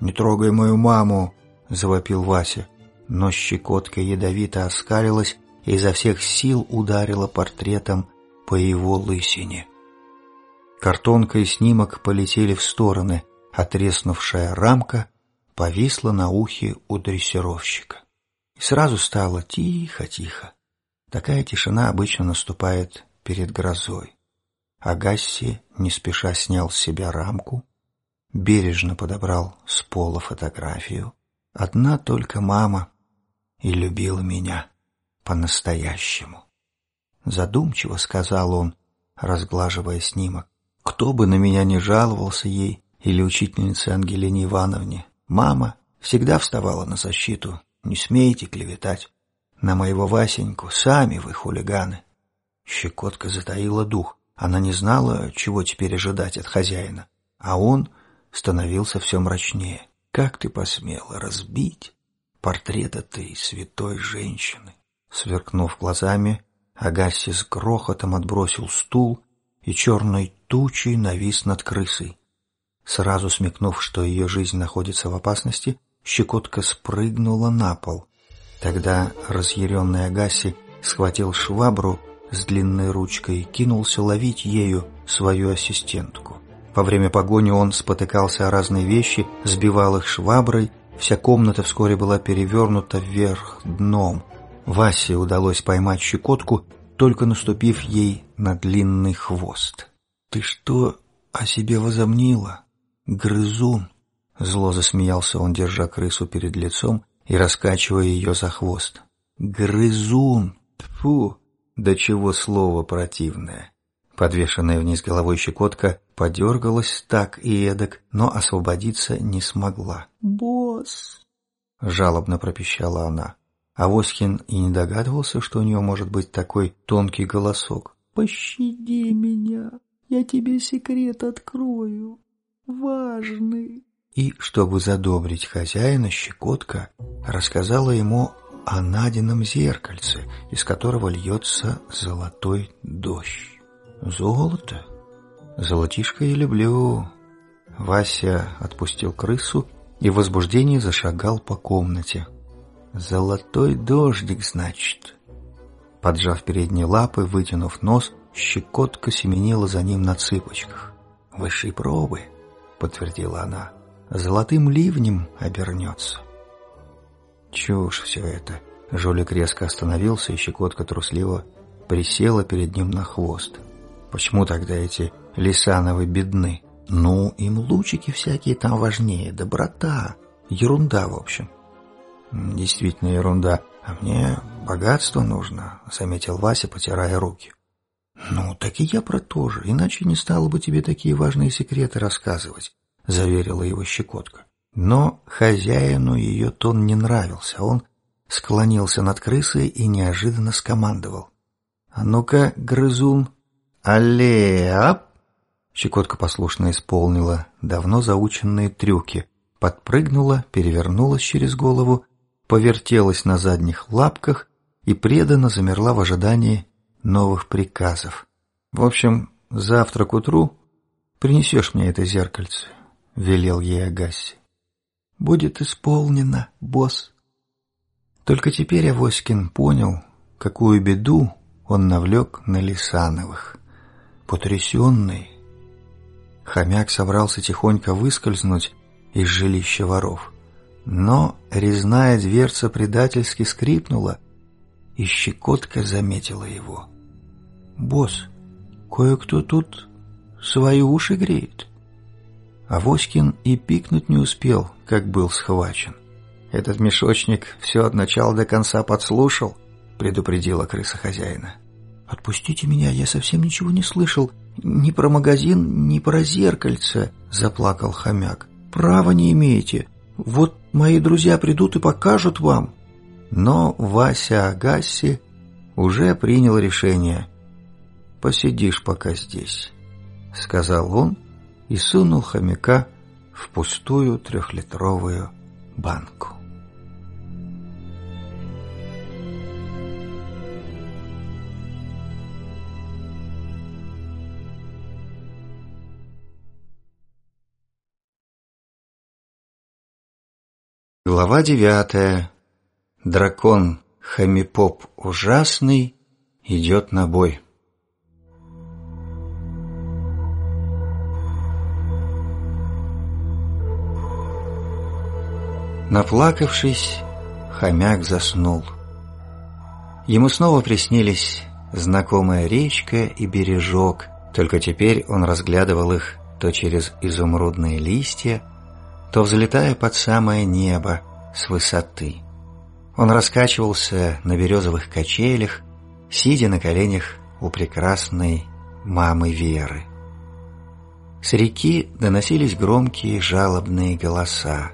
«Не трогай мою маму!» – завопил Вася. Но щекотка ядовито оскалилась и изо всех сил ударила портретом по его лысине. Картонка и снимок полетели в стороны, а треснувшая рамка повисла на ухе у дрессировщика. И сразу стало тихо-тихо. Такая тишина обычно наступает перед грозой. Агасси не спеша снял с себя рамку, бережно подобрал с пола фотографию. Одна только мама и любила меня по-настоящему. Задумчиво сказал он, разглаживая снимок. Кто бы на меня не жаловался ей или учительнице Ангелине Ивановне, мама всегда вставала на защиту. Не смейте клеветать. На моего Васеньку сами вы хулиганы. Щекотка затаила дух. Она не знала, чего теперь ожидать от хозяина, а он становился все мрачнее. «Как ты посмела разбить портрет этой святой женщины. Сверкнув глазами, Агасси с грохотом отбросил стул и черной тучей навис над крысой. Сразу смекнув, что ее жизнь находится в опасности, щекотка спрыгнула на пол. Тогда разъяренный Агаси схватил швабру с длинной ручкой и кинулся ловить ею свою ассистентку. Во время погони он спотыкался о разные вещи, сбивал их шваброй, вся комната вскоре была перевернута вверх дном. Васе удалось поймать щекотку, только наступив ей на длинный хвост. «Ты что о себе возомнила, грызун?» Зло засмеялся он, держа крысу перед лицом и раскачивая ее за хвост. «Грызун! Тьфу! Да чего слово противное!» Подвешенная вниз головой щекотка подергалась так и эдак, но освободиться не смогла. «Босс!» — жалобно пропищала она. А Воськин и не догадывался, что у нее может быть такой тонкий голосок. «Пощади меня, я тебе секрет открою, важный». И, чтобы задобрить хозяина, щекотка рассказала ему о Надином зеркальце, из которого льется золотой дождь. «Золото? Золотишко я люблю». Вася отпустил крысу и в возбуждении зашагал по комнате. «Золотой дождик, значит». Поджав передние лапы, вытянув нос, щекотка семенила за ним на цыпочках. «Высшей пробы», — подтвердила она, — «золотым ливнем обернется». Чушь все это. Жолик резко остановился, и щекотка трусливо присела перед ним на хвост. Почему тогда эти Лисановы бедны? Ну, им лучики всякие там важнее, доброта, ерунда, в общем. Действительно ерунда. А мне богатство нужно, заметил Вася, потирая руки. Ну, так и я про то же, иначе не стало бы тебе такие важные секреты рассказывать, заверила его щекотка. Но хозяину ее тон не нравился. Он склонился над крысой и неожиданно скомандовал. «А ну-ка, грызун, «Алле-ап!» Щекотка послушно исполнила давно заученные трюки, подпрыгнула, перевернулась через голову, повертелась на задних лапках и преданно замерла в ожидании новых приказов. «В общем, завтра к утру принесешь мне это зеркальце», — велел ей Агасси. «Будет исполнено, босс». Только теперь Авоськин понял, какую беду он навлек на Лисановых. Потрясенный, хомяк собрался тихонько выскользнуть из жилища воров. Но резная дверца предательски скрипнула, и щекотка заметила его. «Босс, кое-кто тут свои уши греет». Авоськин и пикнуть не успел, как был схвачен. «Этот мешочник все от начала до конца подслушал», — предупредила крыса хозяина. «Отпустите меня, я совсем ничего не слышал. Ни про магазин, ни про зеркальце», — заплакал хомяк. «Права не имеете. Вот мои друзья придут и покажут вам». Но Вася Агасси уже принял решение. «Посидишь пока здесь», — сказал он и сунул хомяка в пустую трехлитровую банку. Глава девятая. Дракон Хамипоп ужасный идет на бой. Наплакавшись, хомяк заснул. Ему снова приснились знакомая речка и бережок, только теперь он разглядывал их то через изумрудные листья, то взлетая под самое небо с высоты. Он раскачивался на березовых качелях, сидя на коленях у прекрасной мамы Веры. С реки доносились громкие жалобные голоса.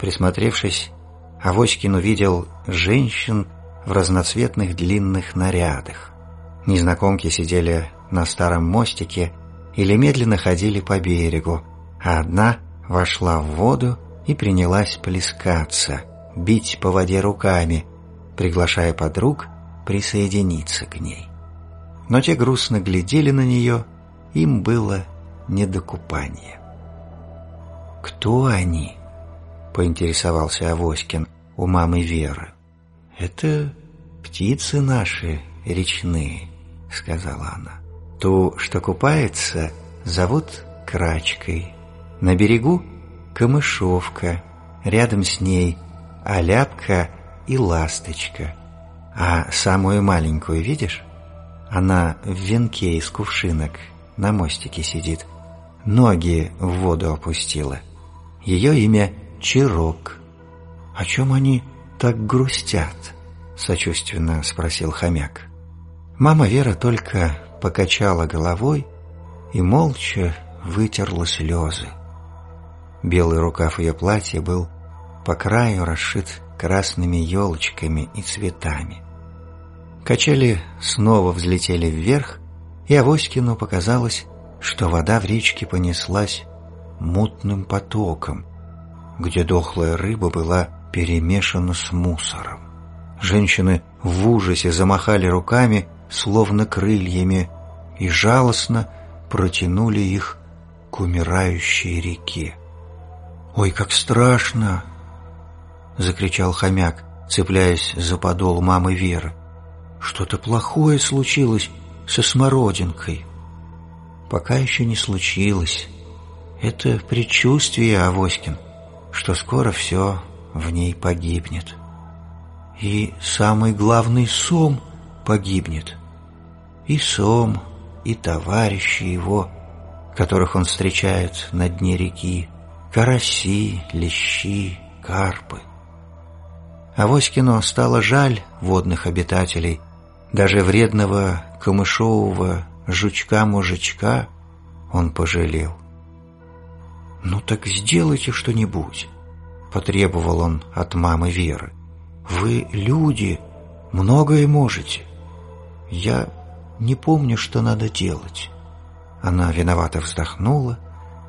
Присмотревшись, Авоськин увидел женщин в разноцветных длинных нарядах. Незнакомки сидели на старом мостике или медленно ходили по берегу, а одна вошла в воду и принялась плескаться, бить по воде руками, приглашая подруг присоединиться к ней. Но те грустно глядели на нее, им было не до купания. «Кто они?» — поинтересовался Авоськин у мамы Веры. «Это птицы наши речные», — сказала она. «Ту, что купается, зовут Крачкой. На берегу — Камышовка, рядом с ней — Аляпка и Ласточка. А самую маленькую видишь? Она в венке из кувшинок на мостике сидит, ноги в воду опустила. Ее имя Чирок. «О чем они так грустят?» — сочувственно спросил хомяк. Мама Вера только покачала головой и молча вытерла слезы. Белый рукав ее платья был по краю расшит красными елочками и цветами. Качели снова взлетели вверх, и Авоськину показалось, что вода в речке понеслась мутным потоком, где дохлая рыба была перемешана с мусором. Женщины в ужасе замахали руками, словно крыльями, и жалостно протянули их к умирающей реке. «Ой, как страшно!» — закричал хомяк, цепляясь за подол мамы Веры. «Что-то плохое случилось со смородинкой». «Пока еще не случилось. Это предчувствие, Авоськин, что скоро все в ней погибнет. И самый главный сом погибнет. И сом, и товарищи его, которых он встречает на дне реки, караси, лещи, карпы. Авоськину стало жаль водных обитателей, даже вредного камышового жучка-мужичка он пожалел. «Ну так сделайте что-нибудь», — потребовал он от мамы Веры. «Вы люди, многое можете. Я не помню, что надо делать». Она виновато вздохнула,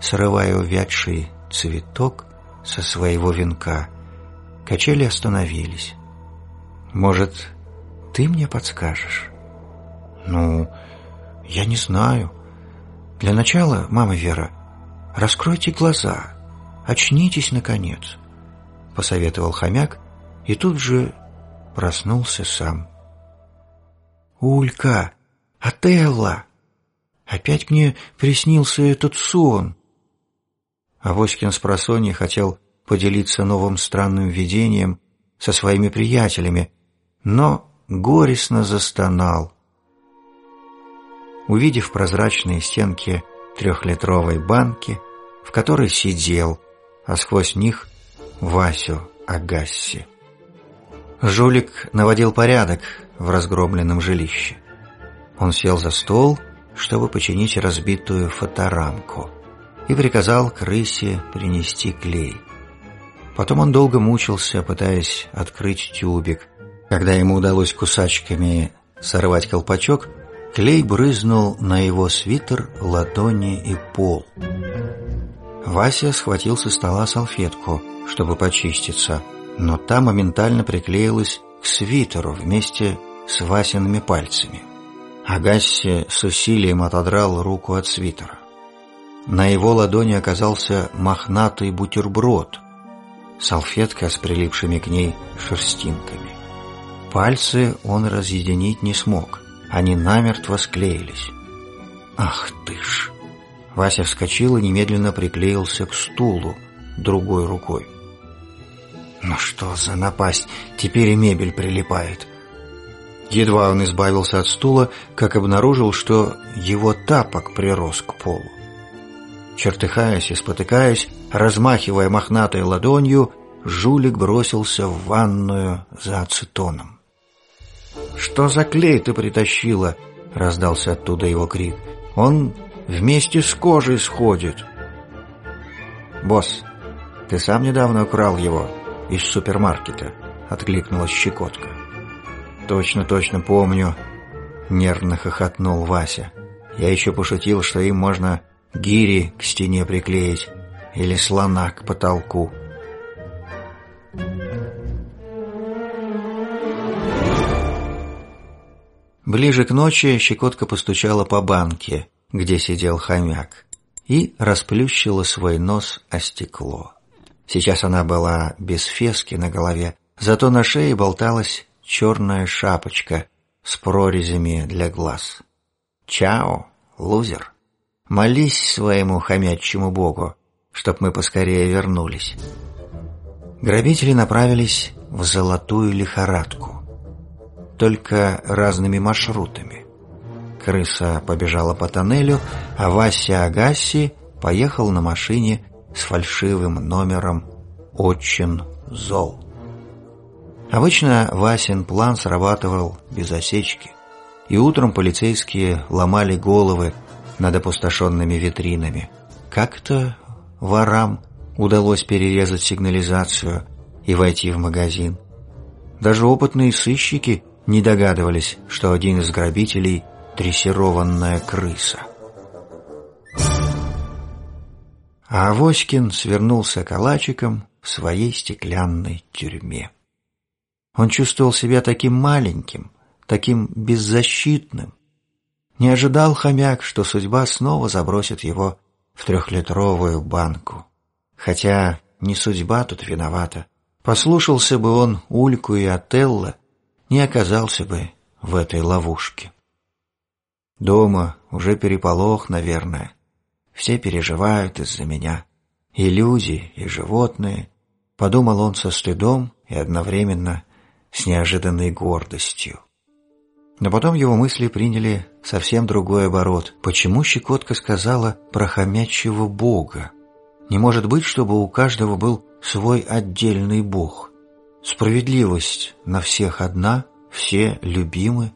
срывая увядший цветок со своего венка. Качели остановились. «Может, ты мне подскажешь?» «Ну, я не знаю. Для начала, мама Вера, раскройте глаза, очнитесь, наконец», — посоветовал хомяк, и тут же проснулся сам. «Улька! Отелла! Опять мне приснился этот сон!» Авоськин с просонья хотел поделиться новым странным видением со своими приятелями, но горестно застонал. Увидев прозрачные стенки трехлитровой банки, в которой сидел, а сквозь них Васю Агасси. Жулик наводил порядок в разгромленном жилище. Он сел за стол, чтобы починить разбитую фоторамку, и приказал крысе принести клей. Потом он долго мучился, пытаясь открыть тюбик. Когда ему удалось кусачками сорвать колпачок, клей брызнул на его свитер, ладони и пол. Вася схватил со стола салфетку, чтобы почиститься, но та моментально приклеилась к свитеру вместе с Васиными пальцами. Агасси с усилием отодрал руку от свитера. На его ладони оказался мохнатый бутерброд, салфетка с прилипшими к ней шерстинками. Пальцы он разъединить не смог, они намертво склеились. «Ах ты ж!» Вася вскочил и немедленно приклеился к стулу другой рукой. «Ну что за напасть, теперь и мебель прилипает!» Едва он избавился от стула, как обнаружил, что его тапок прирос к полу. Чертыхаясь и спотыкаясь, размахивая мохнатой ладонью, жулик бросился в ванную за ацетоном. «Что за клей ты притащила?» — раздался оттуда его крик. «Он вместе с кожей сходит». «Босс, ты сам недавно украл его из супермаркета», — откликнулась щекотка. «Точно, точно помню», — нервно хохотнул Вася. «Я еще пошутил, что им можно гири к стене приклеить или слона к потолку. Ближе к ночи щекотка постучала по банке, где сидел хомяк, и расплющила свой нос о стекло. Сейчас она была без фески на голове, зато на шее болталась черная шапочка с прорезями для глаз. «Чао, лузер! Молись своему хомячьему богу, чтоб мы поскорее вернулись». Грабители направились в золотую лихорадку, только разными маршрутами. Крыса побежала по тоннелю, а Вася Агасси поехал на машине с фальшивым номером «Очень зол». Обычно Васин план срабатывал без осечки, и утром полицейские ломали головы над опустошенными витринами. Как-то ворам удалось перерезать сигнализацию и войти в магазин. Даже опытные сыщики не догадывались, что один из грабителей – дрессированная крыса. А Авоськин свернулся калачиком в своей стеклянной тюрьме. Он чувствовал себя таким маленьким, таким беззащитным. Не ожидал хомяк, что судьба снова забросит его в трехлитровую банку. Хотя не судьба тут виновата. Послушался бы он Ульку и Отелло, не оказался бы в этой ловушке. Дома уже переполох, наверное. Все переживают из-за меня. И люди, и животные. Подумал он со стыдом и одновременно с неожиданной гордостью. Но потом его мысли приняли совсем другой оборот. Почему Щекотка сказала про хомячьего бога? Не может быть, чтобы у каждого был свой отдельный бог. Справедливость на всех одна, все любимы,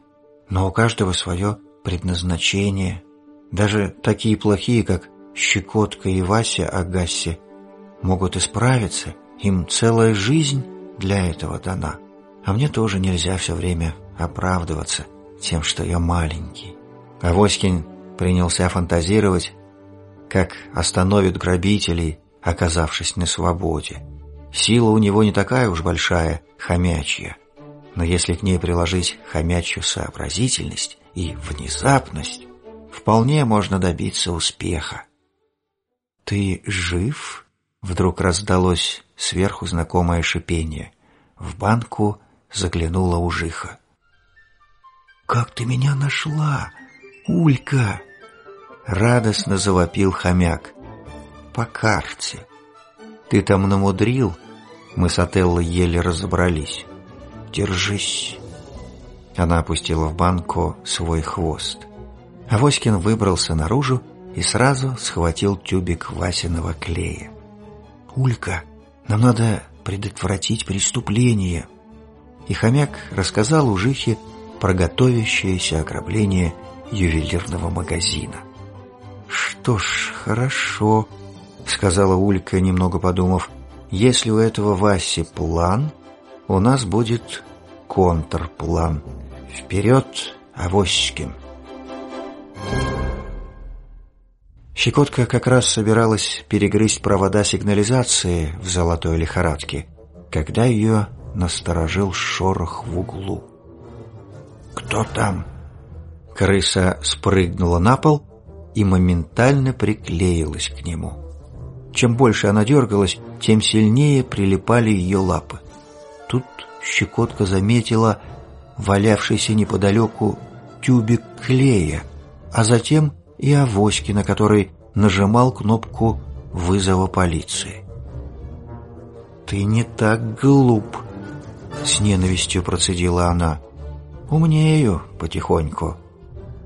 но у каждого свое предназначение. Даже такие плохие, как Щекотка и Вася Агасси, могут исправиться, им целая жизнь для этого дана. А мне тоже нельзя все время оправдываться тем, что я маленький. Авоськин принялся фантазировать, как остановит грабителей, оказавшись на свободе. Сила у него не такая уж большая, хомячья. Но если к ней приложить хомячью сообразительность и внезапность, вполне можно добиться успеха. «Ты жив?» — вдруг раздалось сверху знакомое шипение. В банку заглянула ужиха. «Как ты меня нашла, Улька?» Радостно завопил хомяк. По карте. Ты там намудрил? Мы с Отеллой еле разобрались. Держись. Она опустила в банку свой хвост. Авоськин выбрался наружу и сразу схватил тюбик Васиного клея. «Улька, нам надо предотвратить преступление». И хомяк рассказал Ужихе про готовящееся ограбление ювелирного магазина. «Что ж, хорошо», — сказала Улька, немного подумав. «Если у этого Васи план, у нас будет контрплан. Вперед, Авоськин!» Щекотка как раз собиралась перегрызть провода сигнализации в золотой лихорадке, когда ее насторожил шорох в углу. «Кто там?» Крыса спрыгнула на пол и моментально приклеилась к нему. Чем больше она дергалась, тем сильнее прилипали ее лапы. Тут щекотка заметила валявшийся неподалеку тюбик клея, а затем и авоськи, на который нажимал кнопку вызова полиции. «Ты не так глуп», — с ненавистью процедила она. «Умнею потихоньку».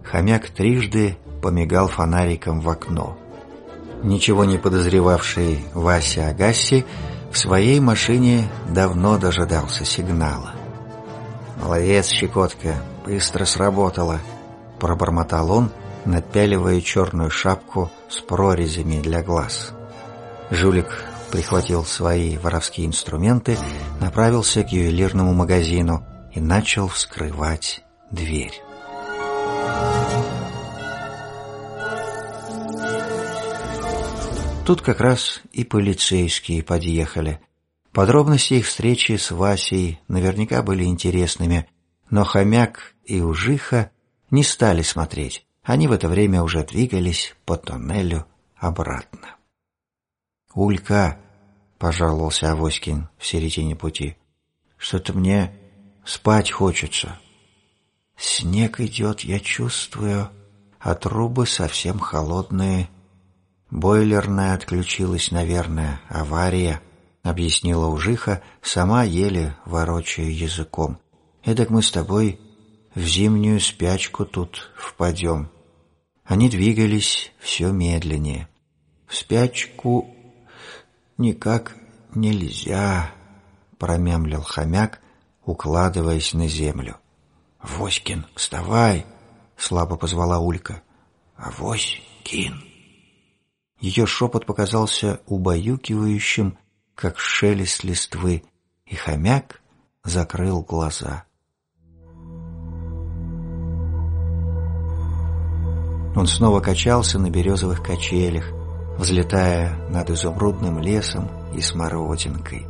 Хомяк трижды помигал фонариком в окно. Ничего не подозревавший Вася Агасси в своей машине давно дожидался сигнала. «Молодец, Щекотка, быстро сработало», — пробормотал он, напяливая черную шапку с прорезями для глаз. Жулик прихватил свои воровские инструменты, направился к ювелирному магазину и начал вскрывать дверь. Тут как раз и полицейские подъехали. Подробности их встречи с Васей наверняка были интересными, но хомяк и ужиха не стали смотреть. Они в это время уже двигались по тоннелю обратно. «Улька!» — пожаловался Авоськин в середине пути. «Что-то мне спать хочется. Снег идет, я чувствую, а трубы совсем холодные. Бойлерная отключилась, наверное, авария», — объяснила Ужиха, сама еле ворочая языком. «Эдак мы с тобой в зимнюю спячку тут впадем». Они двигались все медленнее. В спячку никак нельзя, промямлил хомяк, укладываясь на землю. «Воськин, вставай!» — слабо позвала Улька. «Авоськин!» Ее шепот показался убаюкивающим, как шелест листвы, и хомяк закрыл глаза. Он снова качался на березовых качелях, взлетая над изумрудным лесом и смородинкой.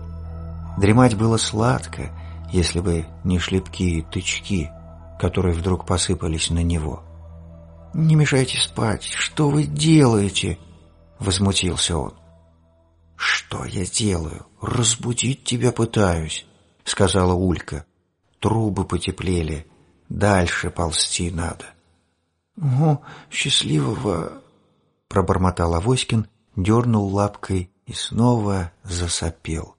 Дремать было сладко, если бы не шлепки и тычки, которые вдруг посыпались на него. «Не мешайте спать! Что вы делаете?» — возмутился он. «Что я делаю? Разбудить тебя пытаюсь», — сказала Улька. «Трубы потеплели, дальше ползти надо». «О, счастливого!» — пробормотал Авоськин, дернул лапкой и снова засопел.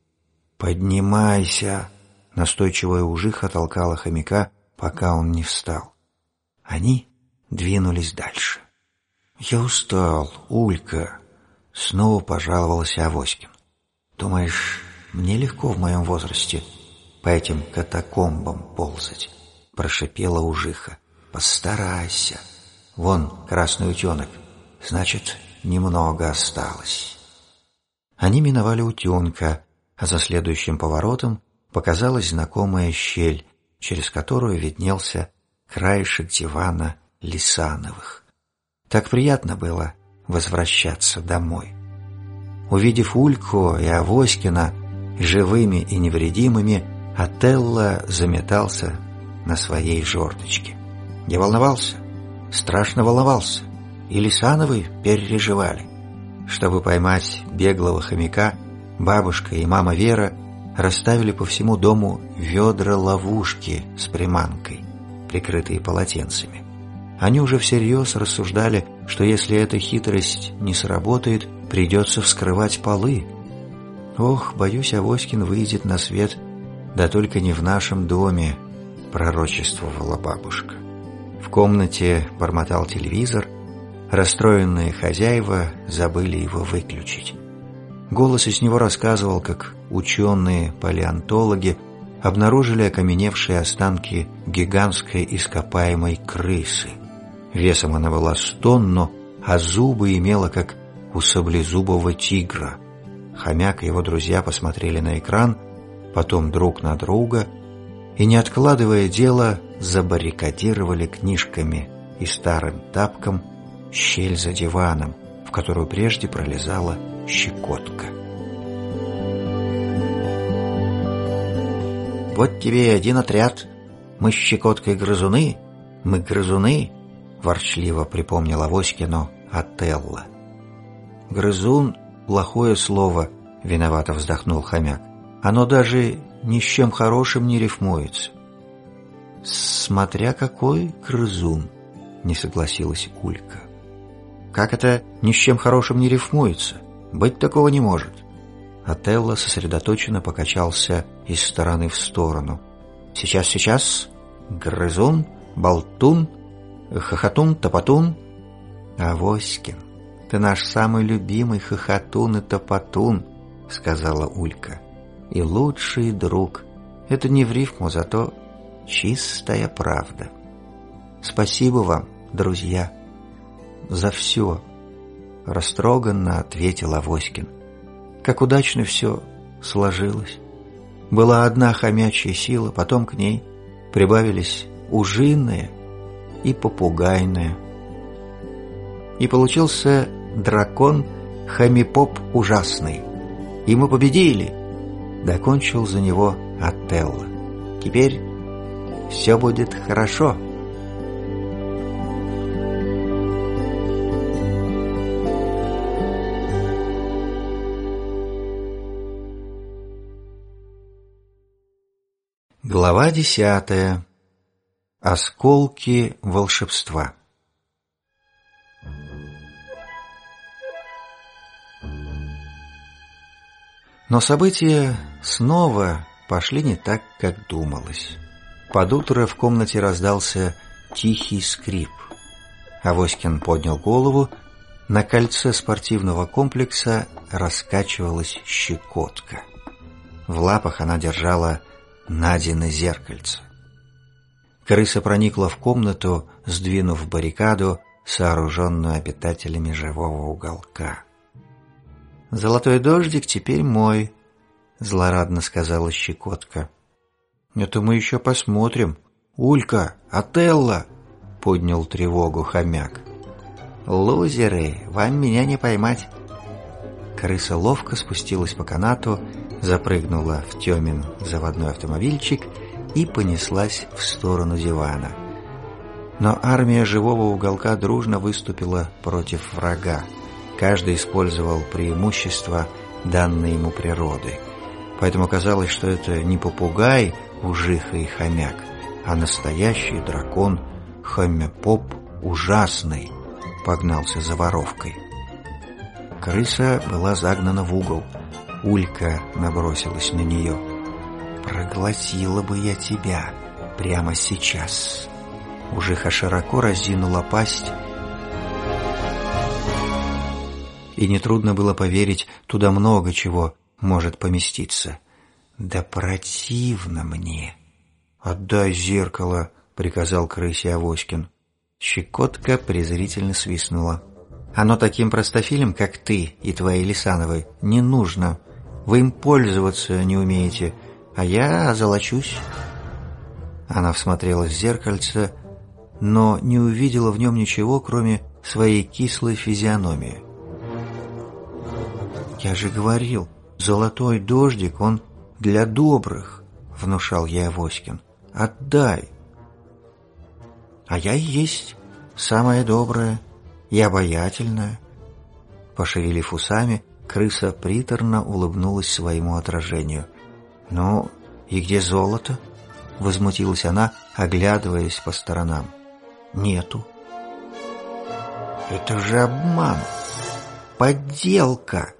«Поднимайся!» — настойчивая ужиха толкала хомяка, пока он не встал. Они двинулись дальше. «Я устал, Улька!» — снова пожаловался Авоськин. «Думаешь, мне легко в моем возрасте по этим катакомбам ползать?» — прошипела ужиха. «Постарайся!» Вон красный утенок. Значит, немного осталось. Они миновали утенка, а за следующим поворотом показалась знакомая щель, через которую виднелся краешек дивана Лисановых. Так приятно было возвращаться домой. Увидев Ульку и Авоськина живыми и невредимыми, Отелло заметался на своей жердочке. Не волновался, страшно волновался, и Лисановы переживали. Чтобы поймать беглого хомяка, бабушка и мама Вера расставили по всему дому ведра-ловушки с приманкой, прикрытые полотенцами. Они уже всерьез рассуждали, что если эта хитрость не сработает, придется вскрывать полы. «Ох, боюсь, Авоськин выйдет на свет, да только не в нашем доме», — пророчествовала бабушка. В комнате бормотал телевизор, расстроенные хозяева забыли его выключить. Голос из него рассказывал, как ученые-палеонтологи обнаружили окаменевшие останки гигантской ископаемой крысы. Весом она была с тонну, а зубы имела, как у саблезубого тигра. Хомяк и его друзья посмотрели на экран, потом друг на друга и, не откладывая дело, забаррикадировали книжками и старым тапком щель за диваном, в которую прежде пролезала щекотка. «Вот тебе и один отряд. Мы с щекоткой грызуны, мы грызуны», — ворчливо припомнила Воськину Отелло. «Грызун — плохое слово», — виновато вздохнул хомяк. «Оно даже ни с чем хорошим не рифмуется. «Смотря какой грызун», — не согласилась Улька. «Как это ни с чем хорошим не рифмуется? Быть такого не может». Отелло сосредоточенно покачался из стороны в сторону. «Сейчас, сейчас. Грызун, болтун, хохотун, топотун. Авоськин, ты наш самый любимый хохотун и топотун», — сказала Улька. «И лучший друг. Это не в рифму, зато чистая правда. Спасибо вам, друзья, за все, растроганно ответил Авоськин. Как удачно все сложилось. Была одна хомячья сила, потом к ней прибавились ужинная и попугайная. И получился дракон Хамипоп ужасный. И мы победили. Докончил за него Отелло. Теперь все будет хорошо. Глава десятая. Осколки волшебства. Но события снова пошли не так, как думалось. Под утро в комнате раздался тихий скрип. Авоськин поднял голову. На кольце спортивного комплекса раскачивалась щекотка. В лапах она держала Надины зеркальце. Крыса проникла в комнату, сдвинув баррикаду, сооруженную обитателями живого уголка. «Золотой дождик теперь мой», — злорадно сказала Щекотка. «Это мы еще посмотрим. Улька, Отелло!» — поднял тревогу хомяк. «Лузеры, вам меня не поймать!» Крыса ловко спустилась по канату, запрыгнула в Тёмин заводной автомобильчик и понеслась в сторону дивана. Но армия живого уголка дружно выступила против врага. Каждый использовал преимущества, данные ему природой. Поэтому казалось, что это не попугай, ужиха и хомяк, а настоящий дракон Хоммепоп ужасный погнался за воровкой. Крыса была загнана в угол. Улька набросилась на нее. «Проглотила бы я тебя прямо сейчас!» Ужиха широко разинула пасть, и нетрудно было поверить, туда много чего может поместиться. «Да противно мне!» «Отдай зеркало!» — приказал крысе Авоськин. Щекотка презрительно свистнула. «Оно таким простофилем, как ты и твои Лисановы, не нужно. Вы им пользоваться не умеете, а я озолочусь». Она всмотрелась в зеркальце, но не увидела в нем ничего, кроме своей кислой физиономии. «Я же говорил, золотой дождик, он для добрых», — внушал я Авоськин. «Отдай». «А я и есть самая добрая и обаятельная». Пошевелив усами, крыса приторно улыбнулась своему отражению. «Ну, и где золото?» — возмутилась она, оглядываясь по сторонам. «Нету». «Это же обман! Подделка!»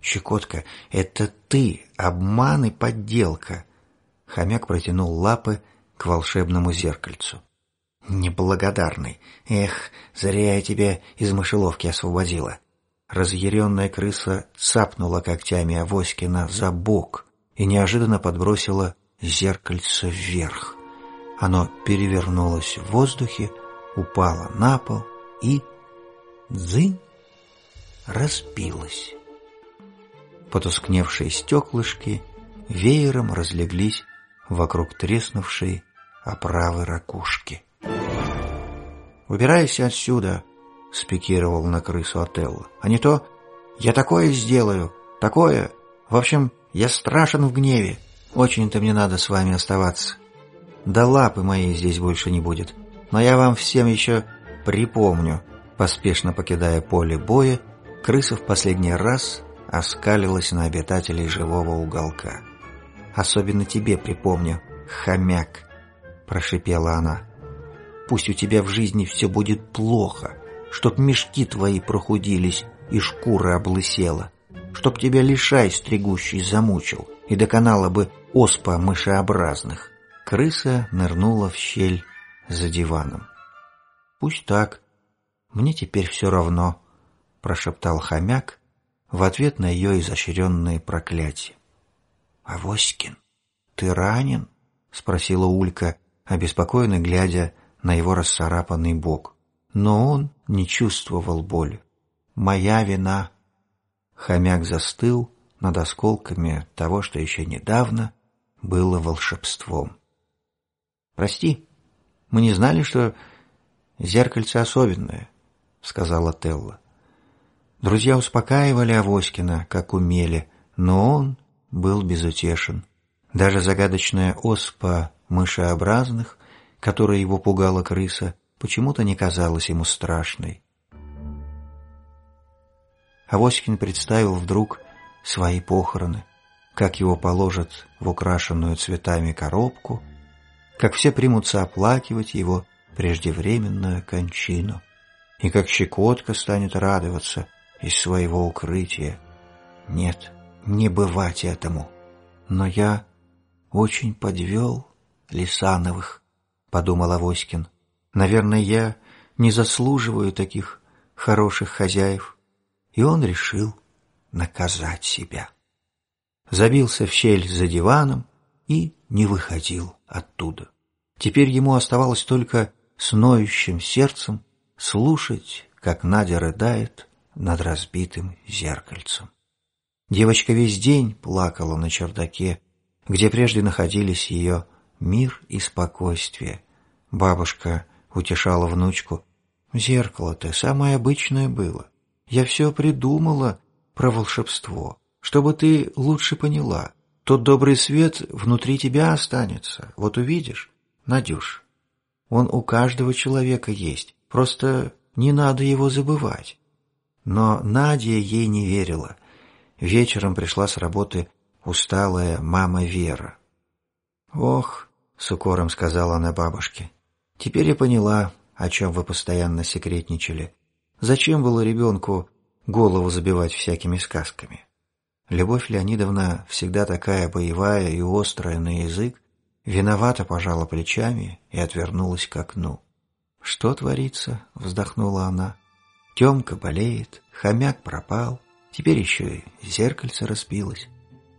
«Щекотка, это ты, обман и подделка!» Хомяк протянул лапы к волшебному зеркальцу. «Неблагодарный! Эх, зря я тебя из мышеловки освободила!» Разъяренная крыса цапнула когтями Авоськина за бок и неожиданно подбросила зеркальце вверх. Оно перевернулось в воздухе, упало на пол и... дзынь! разбилось потускневшие стеклышки веером разлеглись вокруг треснувшей оправы ракушки. «Убирайся отсюда!» — спикировал на крысу Отелло. «А не то я такое сделаю, такое! В общем, я страшен в гневе. Очень-то мне надо с вами оставаться. Да лапы моей здесь больше не будет. Но я вам всем еще припомню». Поспешно покидая поле боя, крыса в последний раз оскалилась на обитателей живого уголка. «Особенно тебе припомню, хомяк!» – прошипела она. «Пусть у тебя в жизни все будет плохо, чтоб мешки твои прохудились и шкура облысела, чтоб тебя лишай стригущий замучил и доконала бы оспа мышеобразных». Крыса нырнула в щель за диваном. «Пусть так. Мне теперь все равно», – прошептал хомяк в ответ на ее изощренные проклятия. «Авоськин, ты ранен?» — спросила Улька, обеспокоенно глядя на его расцарапанный бок. Но он не чувствовал боли. «Моя вина!» Хомяк застыл над осколками того, что еще недавно было волшебством. «Прости, мы не знали, что зеркальце особенное», — сказала Телла. Друзья успокаивали Авоськина, как умели, но он был безутешен. Даже загадочная оспа мышеобразных, которая его пугала крыса, почему-то не казалась ему страшной. Авоськин представил вдруг свои похороны. как его положат в украшенную цветами коробку, как все примутся оплакивать его преждевременную кончину, и как щекотка станет радоваться из своего укрытия. Нет, не бывать этому. Но я очень подвел Лисановых, подумал Авоськин. Наверное, я не заслуживаю таких хороших хозяев. И он решил наказать себя забился в щель за диваном и не выходил оттуда. Теперь ему оставалось только с ноющим сердцем слушать, как Надя рыдает над разбитым зеркальцем. Девочка весь день плакала на чердаке, где прежде находились ее мир и спокойствие. Бабушка утешала внучку. «Зеркало-то самое обычное было. Я все придумала про волшебство чтобы ты лучше поняла. Тот добрый свет внутри тебя останется, вот увидишь, Надюш. Он у каждого человека есть, просто не надо его забывать. Но Надя ей не верила. Вечером пришла с работы усталая мама Вера. «Ох», — с укором сказала она бабушке, — «теперь я поняла, о чем вы постоянно секретничали. Зачем было ребенку голову забивать всякими сказками?» Любовь Леонидовна, всегда такая боевая и острая на язык, виновато пожала плечами и отвернулась к окну. «Что творится?» — вздохнула она. «Темка болеет, хомяк пропал, теперь еще и зеркальце разбилось.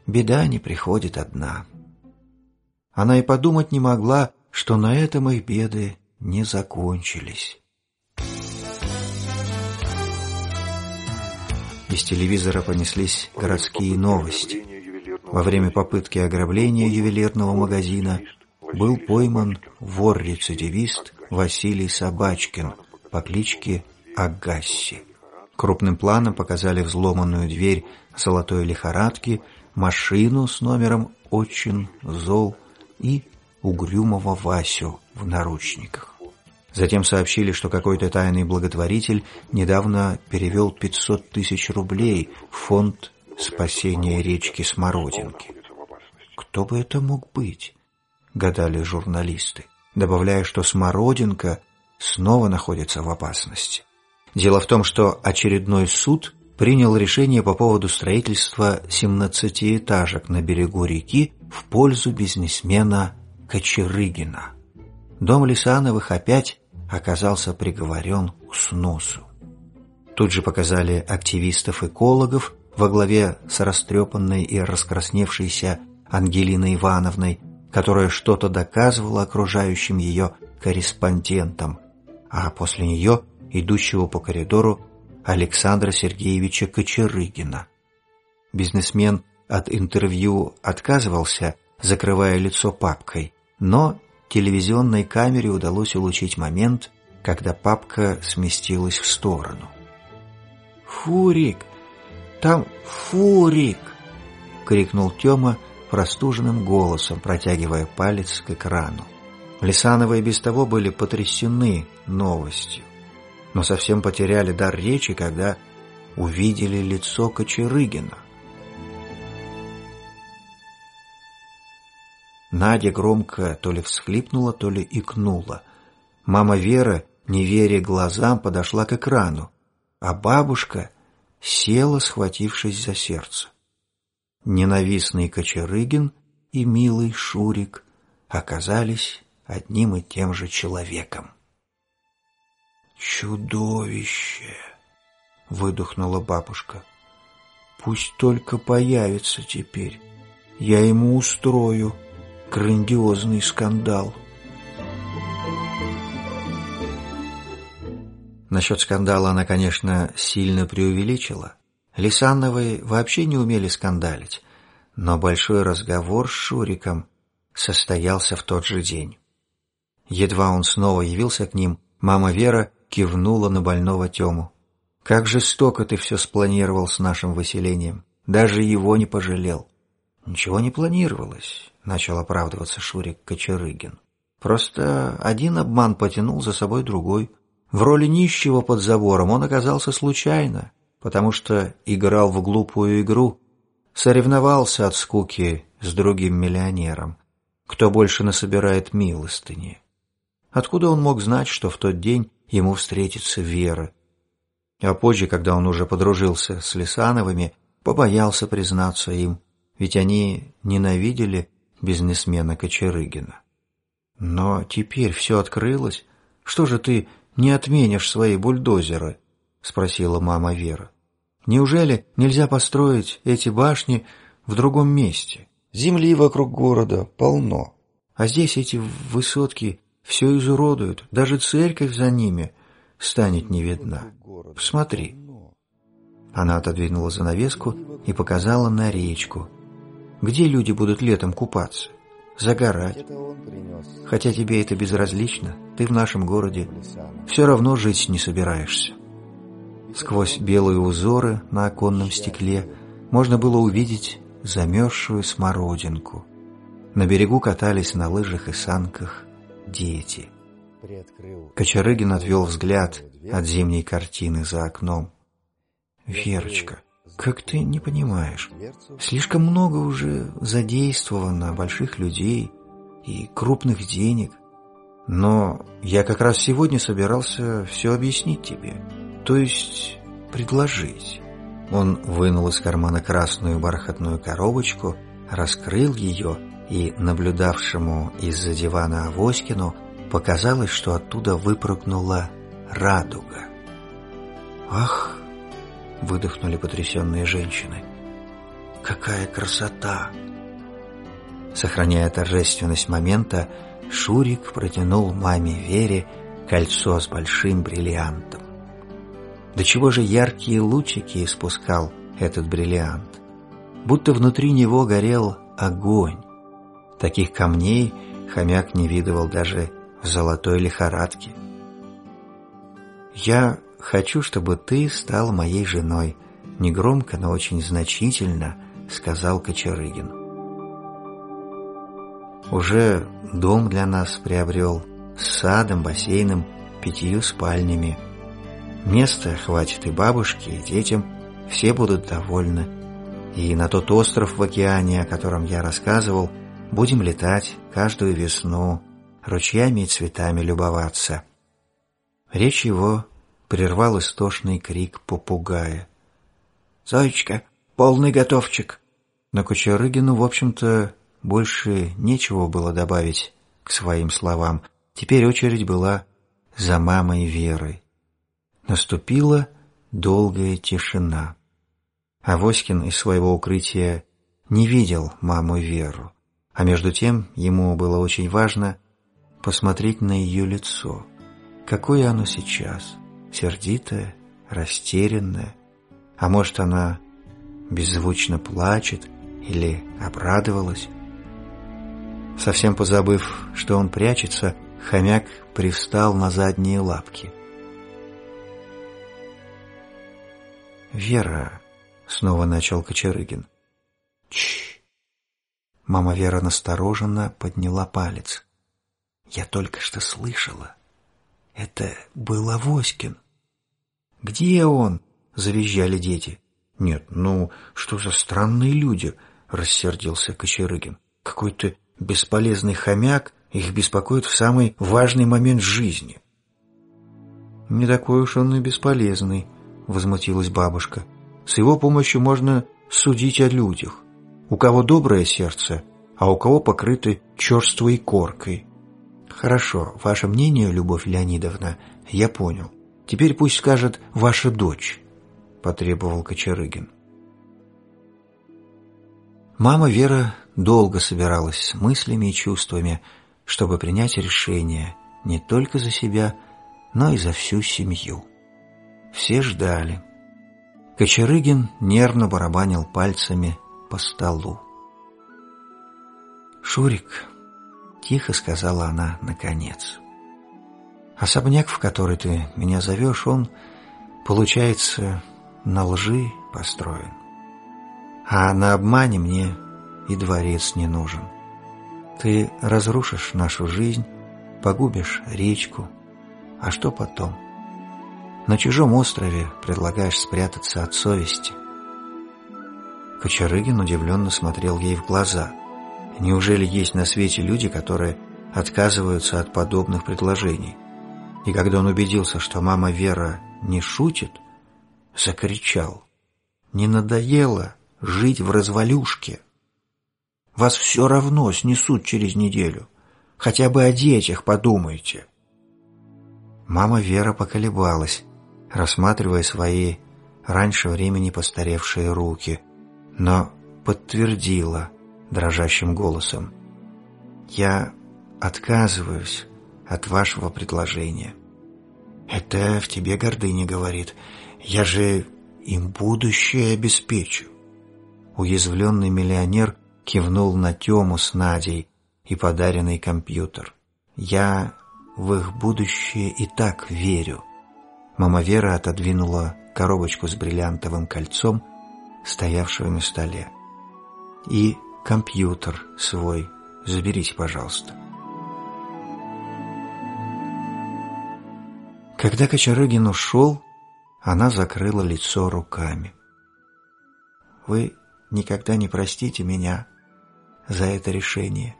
Беда не приходит одна». Она и подумать не могла, что на этом их беды не закончились. Из телевизора понеслись городские новости. Во время попытки ограбления ювелирного магазина был пойман вор-рецидивист Василий Собачкин по кличке Агасси. Крупным планом показали взломанную дверь золотой лихорадки, машину с номером «Очень зол» и угрюмого Васю в наручниках. Затем сообщили, что какой-то тайный благотворитель недавно перевел 500 тысяч рублей в фонд спасения речки Смородинки. Кто бы это мог быть? Гадали журналисты, добавляя, что Смородинка снова находится в опасности. Дело в том, что очередной суд принял решение по поводу строительства 17-этажек на берегу реки в пользу бизнесмена Кочерыгина. Дом Лисановых опять оказался приговорен к сносу. Тут же показали активистов-экологов во главе с растрепанной и раскрасневшейся Ангелиной Ивановной, которая что-то доказывала окружающим ее корреспондентам, а после нее идущего по коридору Александра Сергеевича Кочерыгина. Бизнесмен от интервью отказывался, закрывая лицо папкой, но телевизионной камере удалось улучшить момент, когда папка сместилась в сторону. «Фурик! Там Фурик!» — крикнул Тёма простуженным голосом, протягивая палец к экрану. Лисановы и без того были потрясены новостью, но совсем потеряли дар речи, когда увидели лицо Кочерыгина. Надя громко то ли всхлипнула, то ли икнула. Мама Вера, не веря глазам, подошла к экрану, а бабушка села, схватившись за сердце. Ненавистный Кочерыгин и милый Шурик оказались одним и тем же человеком. «Чудовище!» — выдохнула бабушка. «Пусть только появится теперь. Я ему устрою» грандиозный скандал. Насчет скандала она, конечно, сильно преувеличила. Лисановы вообще не умели скандалить, но большой разговор с Шуриком состоялся в тот же день. Едва он снова явился к ним, мама Вера кивнула на больного Тему. «Как жестоко ты все спланировал с нашим выселением. Даже его не пожалел». «Ничего не планировалось начал оправдываться Шурик Кочерыгин. Просто один обман потянул за собой другой. В роли нищего под забором он оказался случайно, потому что играл в глупую игру. соревновался от скуки с другим миллионером, кто больше насобирает милостыни. Откуда он мог знать, что в тот день ему встретится Вера? А позже, когда он уже подружился с Лисановыми, побоялся признаться им, ведь они ненавидели бизнесмена Кочерыгина. Но теперь все открылось. Что же ты не отменишь свои бульдозеры? спросила мама Вера. Неужели нельзя построить эти башни в другом месте? Земли вокруг города полно. А здесь эти высотки все изуродуют, даже церковь за ними станет не видна. Посмотри. Она отодвинула занавеску и показала на речку. Где люди будут летом купаться? Загорать. Хотя тебе это безразлично, ты в нашем городе все равно жить не собираешься. Сквозь белые узоры на оконном стекле можно было увидеть замерзшую смородинку. На берегу катались на лыжах и санках дети. Кочерыгин отвел взгляд от зимней картины за окном. «Верочка, как ты не понимаешь, слишком много уже задействовано больших людей и крупных денег. Но я как раз сегодня собирался все объяснить тебе» то есть предложить. Он вынул из кармана красную бархатную коробочку, раскрыл ее, и наблюдавшему из-за дивана Авоськину показалось, что оттуда выпрыгнула радуга. «Ах!» — выдохнули потрясенные женщины. «Какая красота!» Сохраняя торжественность момента, Шурик протянул маме Вере кольцо с большим бриллиантом. До чего же яркие лучики испускал этот бриллиант. Будто внутри него горел огонь. Таких камней хомяк не видывал даже в золотой лихорадке. «Я хочу, чтобы ты стал моей женой», — негромко, но очень значительно сказал Кочерыгин. Уже дом для нас приобрел с садом, бассейном, пятью спальнями. Места хватит и бабушке, и детям, все будут довольны. И на тот остров в океане, о котором я рассказывал, будем летать каждую весну, ручьями и цветами любоваться. Речь его прервал истошный крик попугая. «Зоечка, полный готовчик!» Но Кучерыгину, в общем-то, больше нечего было добавить к своим словам. Теперь очередь была за мамой Верой. Наступила долгая тишина. Авоськин из своего укрытия не видел маму Веру, а между тем ему было очень важно посмотреть на ее лицо. Какое оно сейчас? Сердитое, растерянное? А может, она беззвучно плачет или обрадовалась? Совсем позабыв, что он прячется, хомяк привстал на задние лапки. «Вера!» — снова начал Кочерыгин. «Чш!» Мама Вера настороженно подняла палец. «Я только что слышала. Это был Авоськин». «Где он?» — завизжали дети. «Нет, ну, что за странные люди?» — рассердился Кочерыгин. «Какой-то бесполезный хомяк их беспокоит в самый важный момент жизни». «Не такой уж он и бесполезный», — возмутилась бабушка. «С его помощью можно судить о людях. У кого доброе сердце, а у кого покрыты черствой коркой». «Хорошо, ваше мнение, Любовь Леонидовна, я понял. Теперь пусть скажет ваша дочь», — потребовал Кочерыгин. Мама Вера долго собиралась с мыслями и чувствами, чтобы принять решение не только за себя, но и за всю семью. Все ждали. Кочерыгин нервно барабанил пальцами по столу. «Шурик», — тихо сказала она наконец, — «особняк, в который ты меня зовешь, он, получается, на лжи построен. А на обмане мне и дворец не нужен. Ты разрушишь нашу жизнь, погубишь речку, а что потом?» На чужом острове предлагаешь спрятаться от совести. Кочерыгин удивленно смотрел ей в глаза. Неужели есть на свете люди, которые отказываются от подобных предложений? И когда он убедился, что мама Вера не шутит, закричал. «Не надоело жить в развалюшке? Вас все равно снесут через неделю. Хотя бы о детях подумайте». Мама Вера поколебалась, рассматривая свои раньше времени постаревшие руки, но подтвердила дрожащим голосом. «Я отказываюсь от вашего предложения». «Это в тебе гордыня говорит. Я же им будущее обеспечу». Уязвленный миллионер кивнул на Тему с Надей и подаренный компьютер. «Я в их будущее и так верю». Мама Вера отодвинула коробочку с бриллиантовым кольцом, стоявшую на столе. «И компьютер свой заберите, пожалуйста». Когда Кочерыгин ушел, она закрыла лицо руками. «Вы никогда не простите меня за это решение».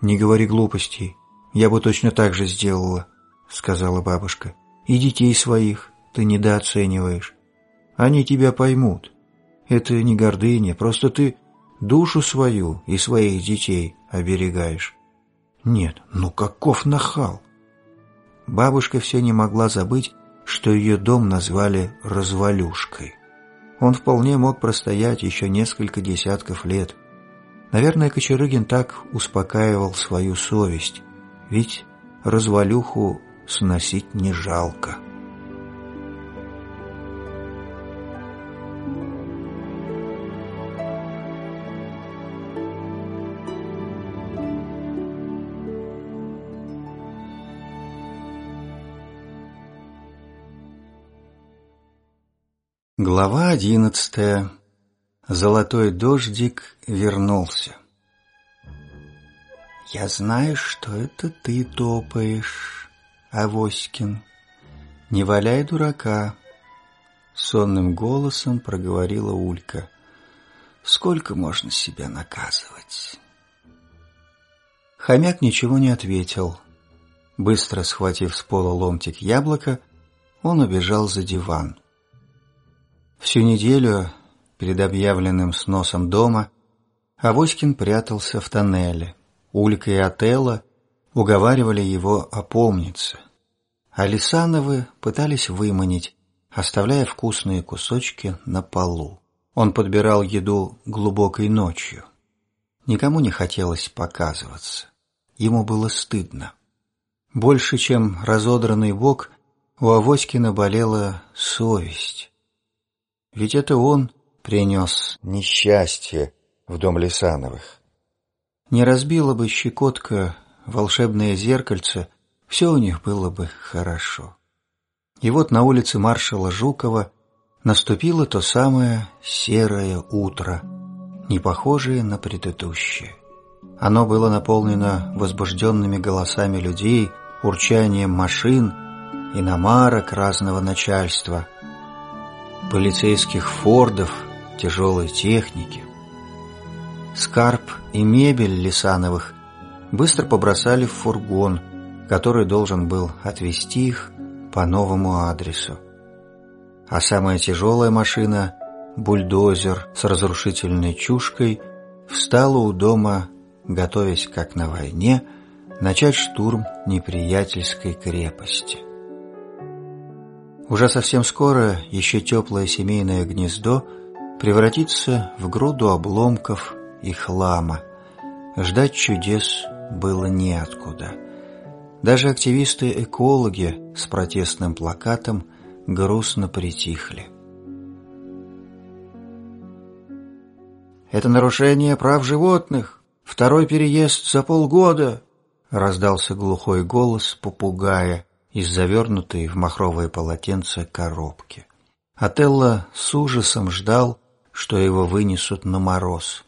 «Не говори глупостей, я бы точно так же сделала», — сказала бабушка. «И детей своих ты недооцениваешь. Они тебя поймут. Это не гордыня, просто ты душу свою и своих детей оберегаешь». «Нет, ну каков нахал!» Бабушка все не могла забыть, что ее дом назвали «развалюшкой». Он вполне мог простоять еще несколько десятков лет. Наверное, Кочерыгин так успокаивал свою совесть, ведь развалюху сносить не жалко. Глава одиннадцатая. Золотой дождик вернулся. «Я знаю, что это ты топаешь, Авоськин. Не валяй дурака!» Сонным голосом проговорила Улька. «Сколько можно себя наказывать?» Хомяк ничего не ответил. Быстро схватив с пола ломтик яблока, он убежал за диван. Всю неделю перед объявленным сносом дома Авоськин прятался в тоннеле. Улька и Отелло уговаривали его опомниться. А Лисановы пытались выманить, оставляя вкусные кусочки на полу. Он подбирал еду глубокой ночью. Никому не хотелось показываться. Ему было стыдно. Больше, чем разодранный бок, у Авоськина болела совесть. Ведь это он принес несчастье в дом Лисановых. Не разбила бы щекотка волшебное зеркальце, все у них было бы хорошо. И вот на улице маршала Жукова наступило то самое серое утро, не похожее на предыдущее. Оно было наполнено возбужденными голосами людей, урчанием машин, иномарок разного начальства – полицейских фордов, тяжелой техники. Скарб и мебель Лисановых быстро побросали в фургон, который должен был отвезти их по новому адресу. А самая тяжелая машина, бульдозер с разрушительной чушкой, встала у дома, готовясь, как на войне, начать штурм неприятельской крепости. Уже совсем скоро еще теплое семейное гнездо превратится в груду обломков и хлама. Ждать чудес было неоткуда. Даже активисты-экологи с протестным плакатом грустно притихли. «Это нарушение прав животных! Второй переезд за полгода!» раздался глухой голос попугая, из завернутой в махровое полотенце коробки. Отелло с ужасом ждал, что его вынесут на мороз.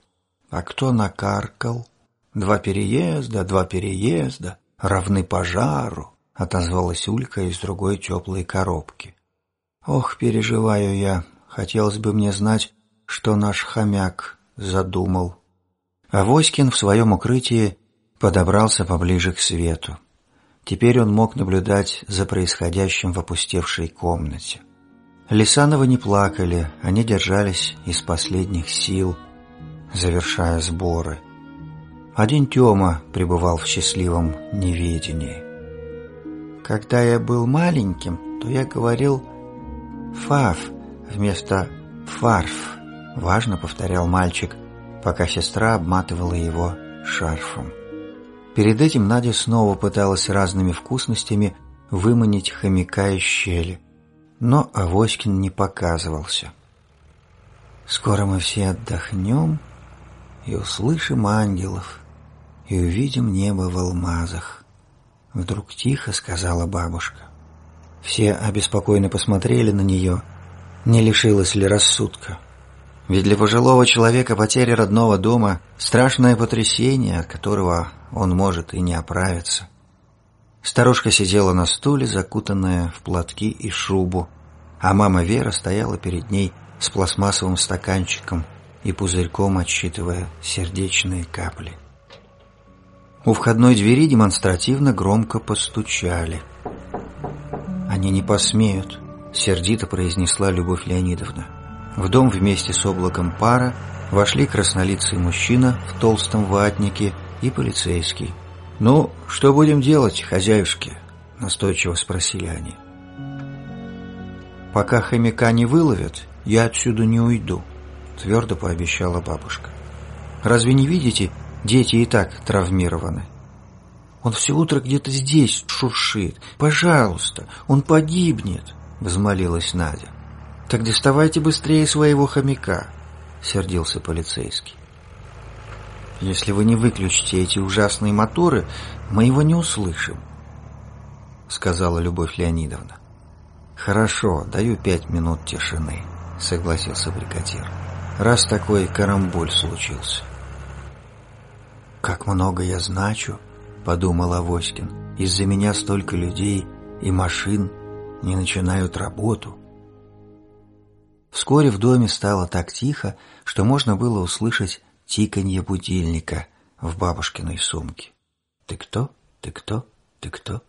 А кто накаркал? Два переезда, два переезда, равны пожару, отозвалась Улька из другой теплой коробки. Ох, переживаю я, хотелось бы мне знать, что наш хомяк задумал. А Воськин в своем укрытии подобрался поближе к свету. Теперь он мог наблюдать за происходящим в опустевшей комнате. Лисановы не плакали, они держались из последних сил, завершая сборы. Один Тёма пребывал в счастливом неведении. Когда я был маленьким, то я говорил «фаф» вместо «фарф», важно повторял мальчик, пока сестра обматывала его шарфом. Перед этим Надя снова пыталась разными вкусностями выманить хомяка из щели, но Авоськин не показывался. «Скоро мы все отдохнем и услышим ангелов, и увидим небо в алмазах», — вдруг тихо сказала бабушка. Все обеспокоенно посмотрели на нее, не лишилась ли рассудка. Ведь для пожилого человека потеря родного дома – страшное потрясение, от которого он может и не оправиться. Старушка сидела на стуле, закутанная в платки и шубу, а мама Вера стояла перед ней с пластмассовым стаканчиком и пузырьком, отсчитывая сердечные капли. У входной двери демонстративно громко постучали. «Они не посмеют», — сердито произнесла Любовь Леонидовна. В дом вместе с облаком пара вошли краснолицый мужчина в толстом ватнике и полицейский. «Ну, что будем делать, хозяюшки?» – настойчиво спросили они. «Пока хомяка не выловят, я отсюда не уйду», – твердо пообещала бабушка. «Разве не видите, дети и так травмированы?» «Он все утро где-то здесь шуршит. Пожалуйста, он погибнет», – взмолилась Надя. «Так доставайте быстрее своего хомяка», — сердился полицейский. «Если вы не выключите эти ужасные моторы, мы его не услышим», — сказала Любовь Леонидовна. «Хорошо, даю пять минут тишины», — согласился бригадир. «Раз такой карамболь случился». «Как много я значу», — подумал Авоськин. «Из-за меня столько людей и машин не начинают работу». Вскоре в доме стало так тихо, что можно было услышать тиканье будильника в бабушкиной сумке. «Ты кто? Ты кто? Ты кто?»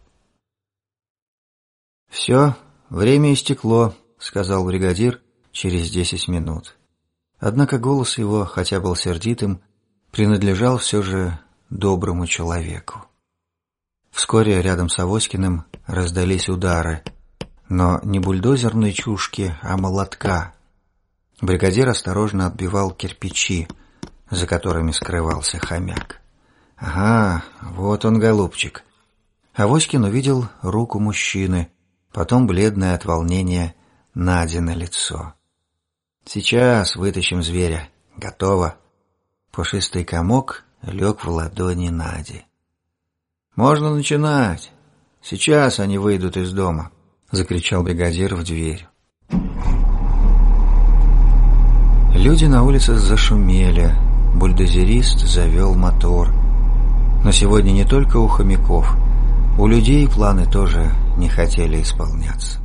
«Все, время истекло», — сказал бригадир через десять минут. Однако голос его, хотя был сердитым, принадлежал все же доброму человеку. Вскоре рядом с Авоськиным раздались удары, но не бульдозерной чушки, а молотка. Бригадир осторожно отбивал кирпичи, за которыми скрывался хомяк. «Ага, вот он, голубчик». Авоськин увидел руку мужчины, потом бледное от волнения Нади на лицо. «Сейчас вытащим зверя. Готово». Пушистый комок лег в ладони Нади. «Можно начинать. Сейчас они выйдут из дома» закричал бригадир в дверь. Люди на улице зашумели, бульдозерист завел мотор. Но сегодня не только у хомяков, у людей планы тоже не хотели исполняться.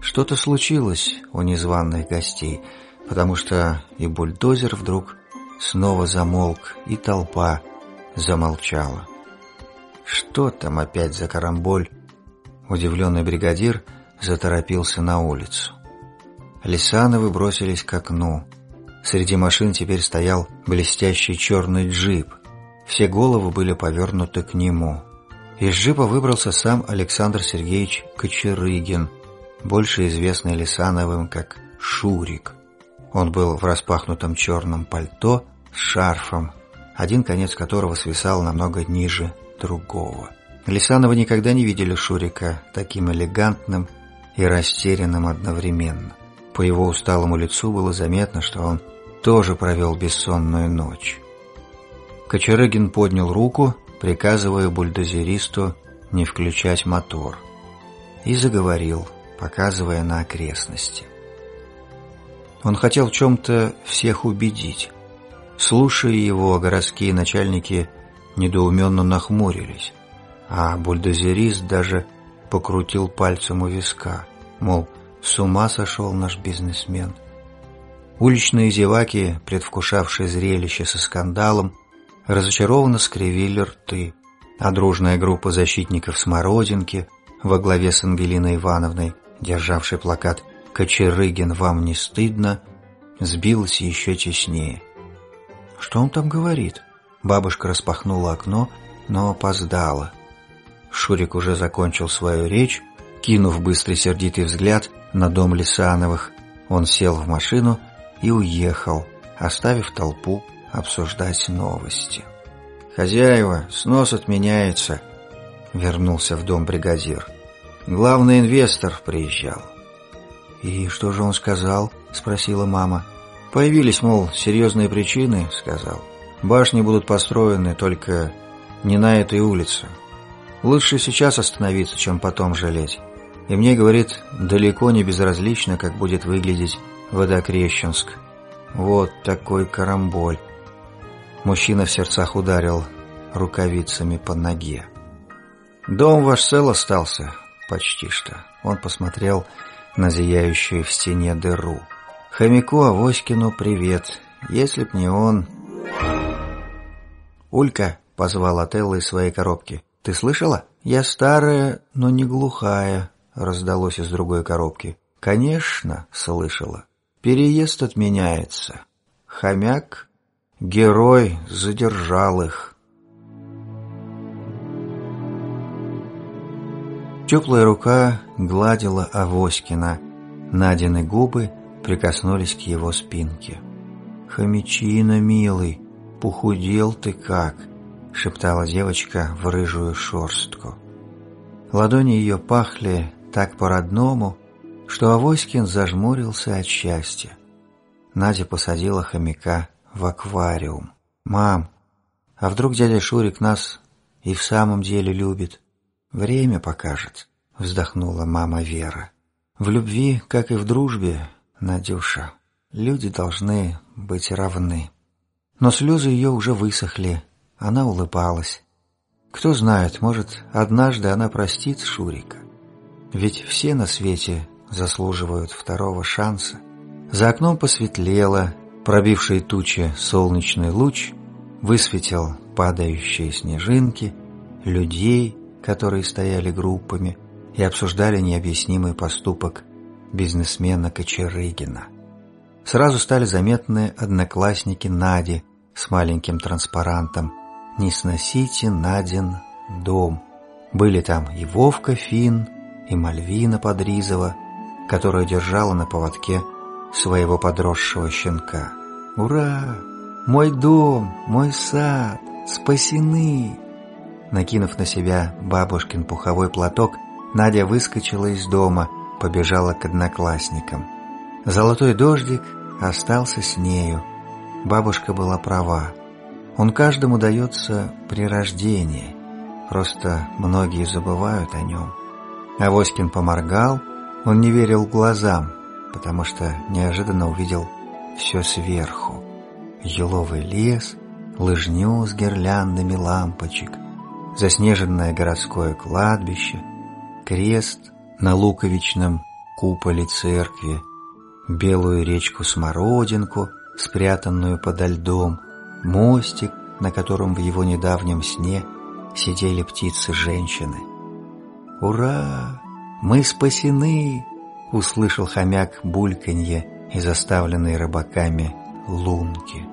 Что-то случилось у незваных гостей, потому что и бульдозер вдруг снова замолк, и толпа замолчала. Что там опять за карамболь? Удивленный бригадир – заторопился на улицу. Лисановы бросились к окну. Среди машин теперь стоял блестящий черный джип. Все головы были повернуты к нему. Из джипа выбрался сам Александр Сергеевич Кочерыгин, больше известный Лисановым как Шурик. Он был в распахнутом черном пальто с шарфом, один конец которого свисал намного ниже другого. Лисановы никогда не видели Шурика таким элегантным и растерянным одновременно. По его усталому лицу было заметно, что он тоже провел бессонную ночь. Кочерыгин поднял руку, приказывая бульдозеристу не включать мотор, и заговорил, показывая на окрестности. Он хотел в чем-то всех убедить. Слушая его, городские начальники недоуменно нахмурились, а бульдозерист даже покрутил пальцем у виска, мол, с ума сошел наш бизнесмен. Уличные зеваки, предвкушавшие зрелище со скандалом, разочарованно скривили рты, а дружная группа защитников Смородинки во главе с Ангелиной Ивановной, державшей плакат «Кочерыгин, вам не стыдно», сбилась еще теснее. «Что он там говорит?» Бабушка распахнула окно, но опоздала. Шурик уже закончил свою речь, кинув быстрый сердитый взгляд на дом Лисановых. Он сел в машину и уехал, оставив толпу обсуждать новости. «Хозяева, снос отменяется», — вернулся в дом бригадир. «Главный инвестор приезжал». «И что же он сказал?» — спросила мама. «Появились, мол, серьезные причины», — сказал. «Башни будут построены, только не на этой улице. Лучше сейчас остановиться, чем потом жалеть. И мне, говорит, далеко не безразлично, как будет выглядеть Водокрещенск. Вот такой карамболь. Мужчина в сердцах ударил рукавицами по ноге. «Дом ваш цел остался?» «Почти что». Он посмотрел на зияющую в стене дыру. «Хомяку Авоськину привет. Если б не он...» «Улька!» — позвал Отелло из своей коробки. «Ты слышала? Я старая, но не глухая», — раздалось из другой коробки. «Конечно, слышала. Переезд отменяется. Хомяк, герой, задержал их». Теплая рука гладила Авоськина. Надины губы прикоснулись к его спинке. «Хомячина, милый, похудел ты как!» — шептала девочка в рыжую шорстку. Ладони ее пахли так по-родному, что Авоськин зажмурился от счастья. Надя посадила хомяка в аквариум. «Мам, а вдруг дядя Шурик нас и в самом деле любит?» «Время покажет», — вздохнула мама Вера. «В любви, как и в дружбе, Надюша, люди должны быть равны». Но слезы ее уже высохли, она улыбалась. Кто знает, может, однажды она простит Шурика. Ведь все на свете заслуживают второго шанса. За окном посветлело, пробивший тучи солнечный луч высветил падающие снежинки, людей, которые стояли группами и обсуждали необъяснимый поступок бизнесмена Кочерыгина. Сразу стали заметны одноклассники Нади с маленьким транспарантом «Не сносите Надин дом». Были там и Вовка Фин, и Мальвина Подризова, которая держала на поводке своего подросшего щенка. «Ура! Мой дом, мой сад, спасены!» Накинув на себя бабушкин пуховой платок, Надя выскочила из дома, побежала к одноклассникам. Золотой дождик остался с нею. Бабушка была права. Он каждому дается при рождении, просто многие забывают о нем. Авоськин поморгал, он не верил глазам, потому что неожиданно увидел все сверху. Еловый лес, лыжню с гирляндами лампочек — заснеженное городское кладбище, крест на луковичном куполе церкви, белую речку Смородинку, спрятанную подо льдом, мостик, на котором в его недавнем сне сидели птицы-женщины. «Ура! Мы спасены!» — услышал хомяк бульканье из оставленной рыбаками лунки.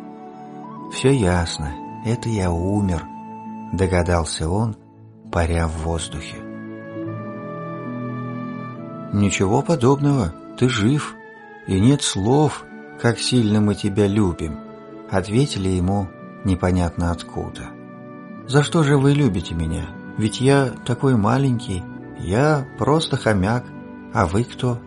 «Все ясно, это я умер», догадался он, паря в воздухе. «Ничего подобного, ты жив, и нет слов, как сильно мы тебя любим», ответили ему непонятно откуда. «За что же вы любите меня? Ведь я такой маленький, я просто хомяк, а вы кто?»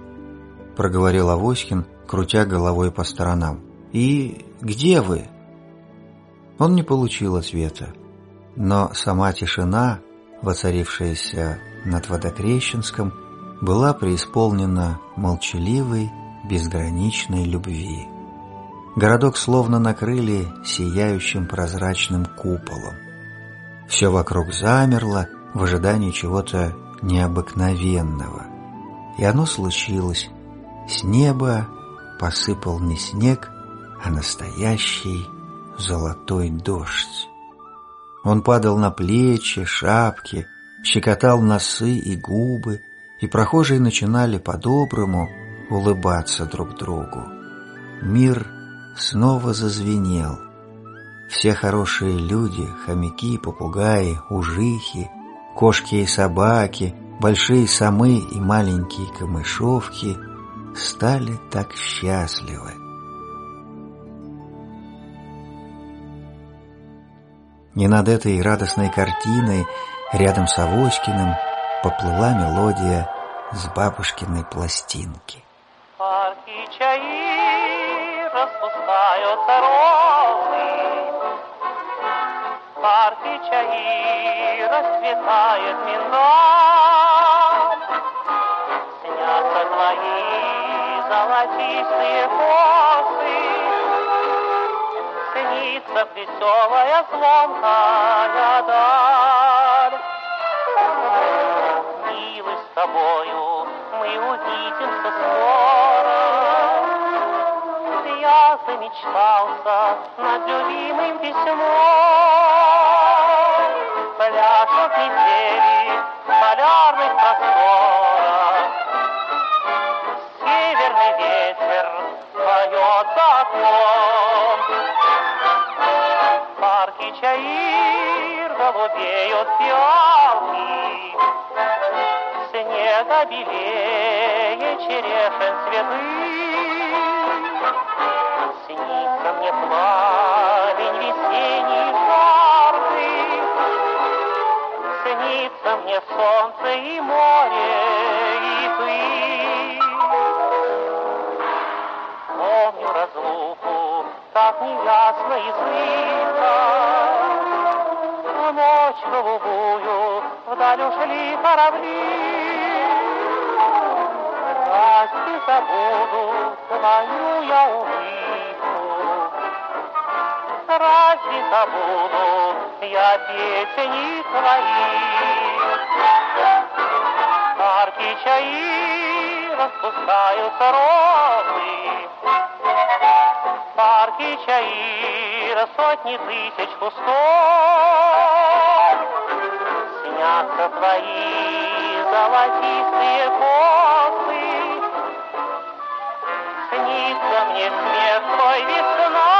проговорил Авоськин, крутя головой по сторонам. «И где вы?» Он не получил ответа. Но сама тишина, воцарившаяся над Водокрещенском, была преисполнена молчаливой, безграничной любви. Городок словно накрыли сияющим прозрачным куполом. Все вокруг замерло в ожидании чего-то необыкновенного. И оно случилось. С неба посыпал не снег, а настоящий золотой дождь. Он падал на плечи, шапки, щекотал носы и губы, и прохожие начинали по-доброму улыбаться друг другу. Мир снова зазвенел. Все хорошие люди, хомяки, попугаи, ужихи, кошки и собаки, большие самы и маленькие камышовки стали так счастливы. Не над этой радостной картиной рядом с Авоськиным поплыла мелодия с бабушкиной пластинки. Парки чаи распускаются розы, Парки чаи расцветает миндаль, Снятся твои золотистые косы, Снится веселая звонкая даль. Милый с тобою мы увидимся скоро. Я замечтался над любимым письмом. Пляшут метели в полярных просторах. Северный ветер поет за окном. Парки чаир голубеют фиалки. Снега белее черешен цветы. Забуду твою я улыбку? Разве забуду я песни твои? Парки чаи распускаются розы, Парки чаира сотни тысяч кустов. Снятся твои золотистые косы, Снится мне смех твой весна.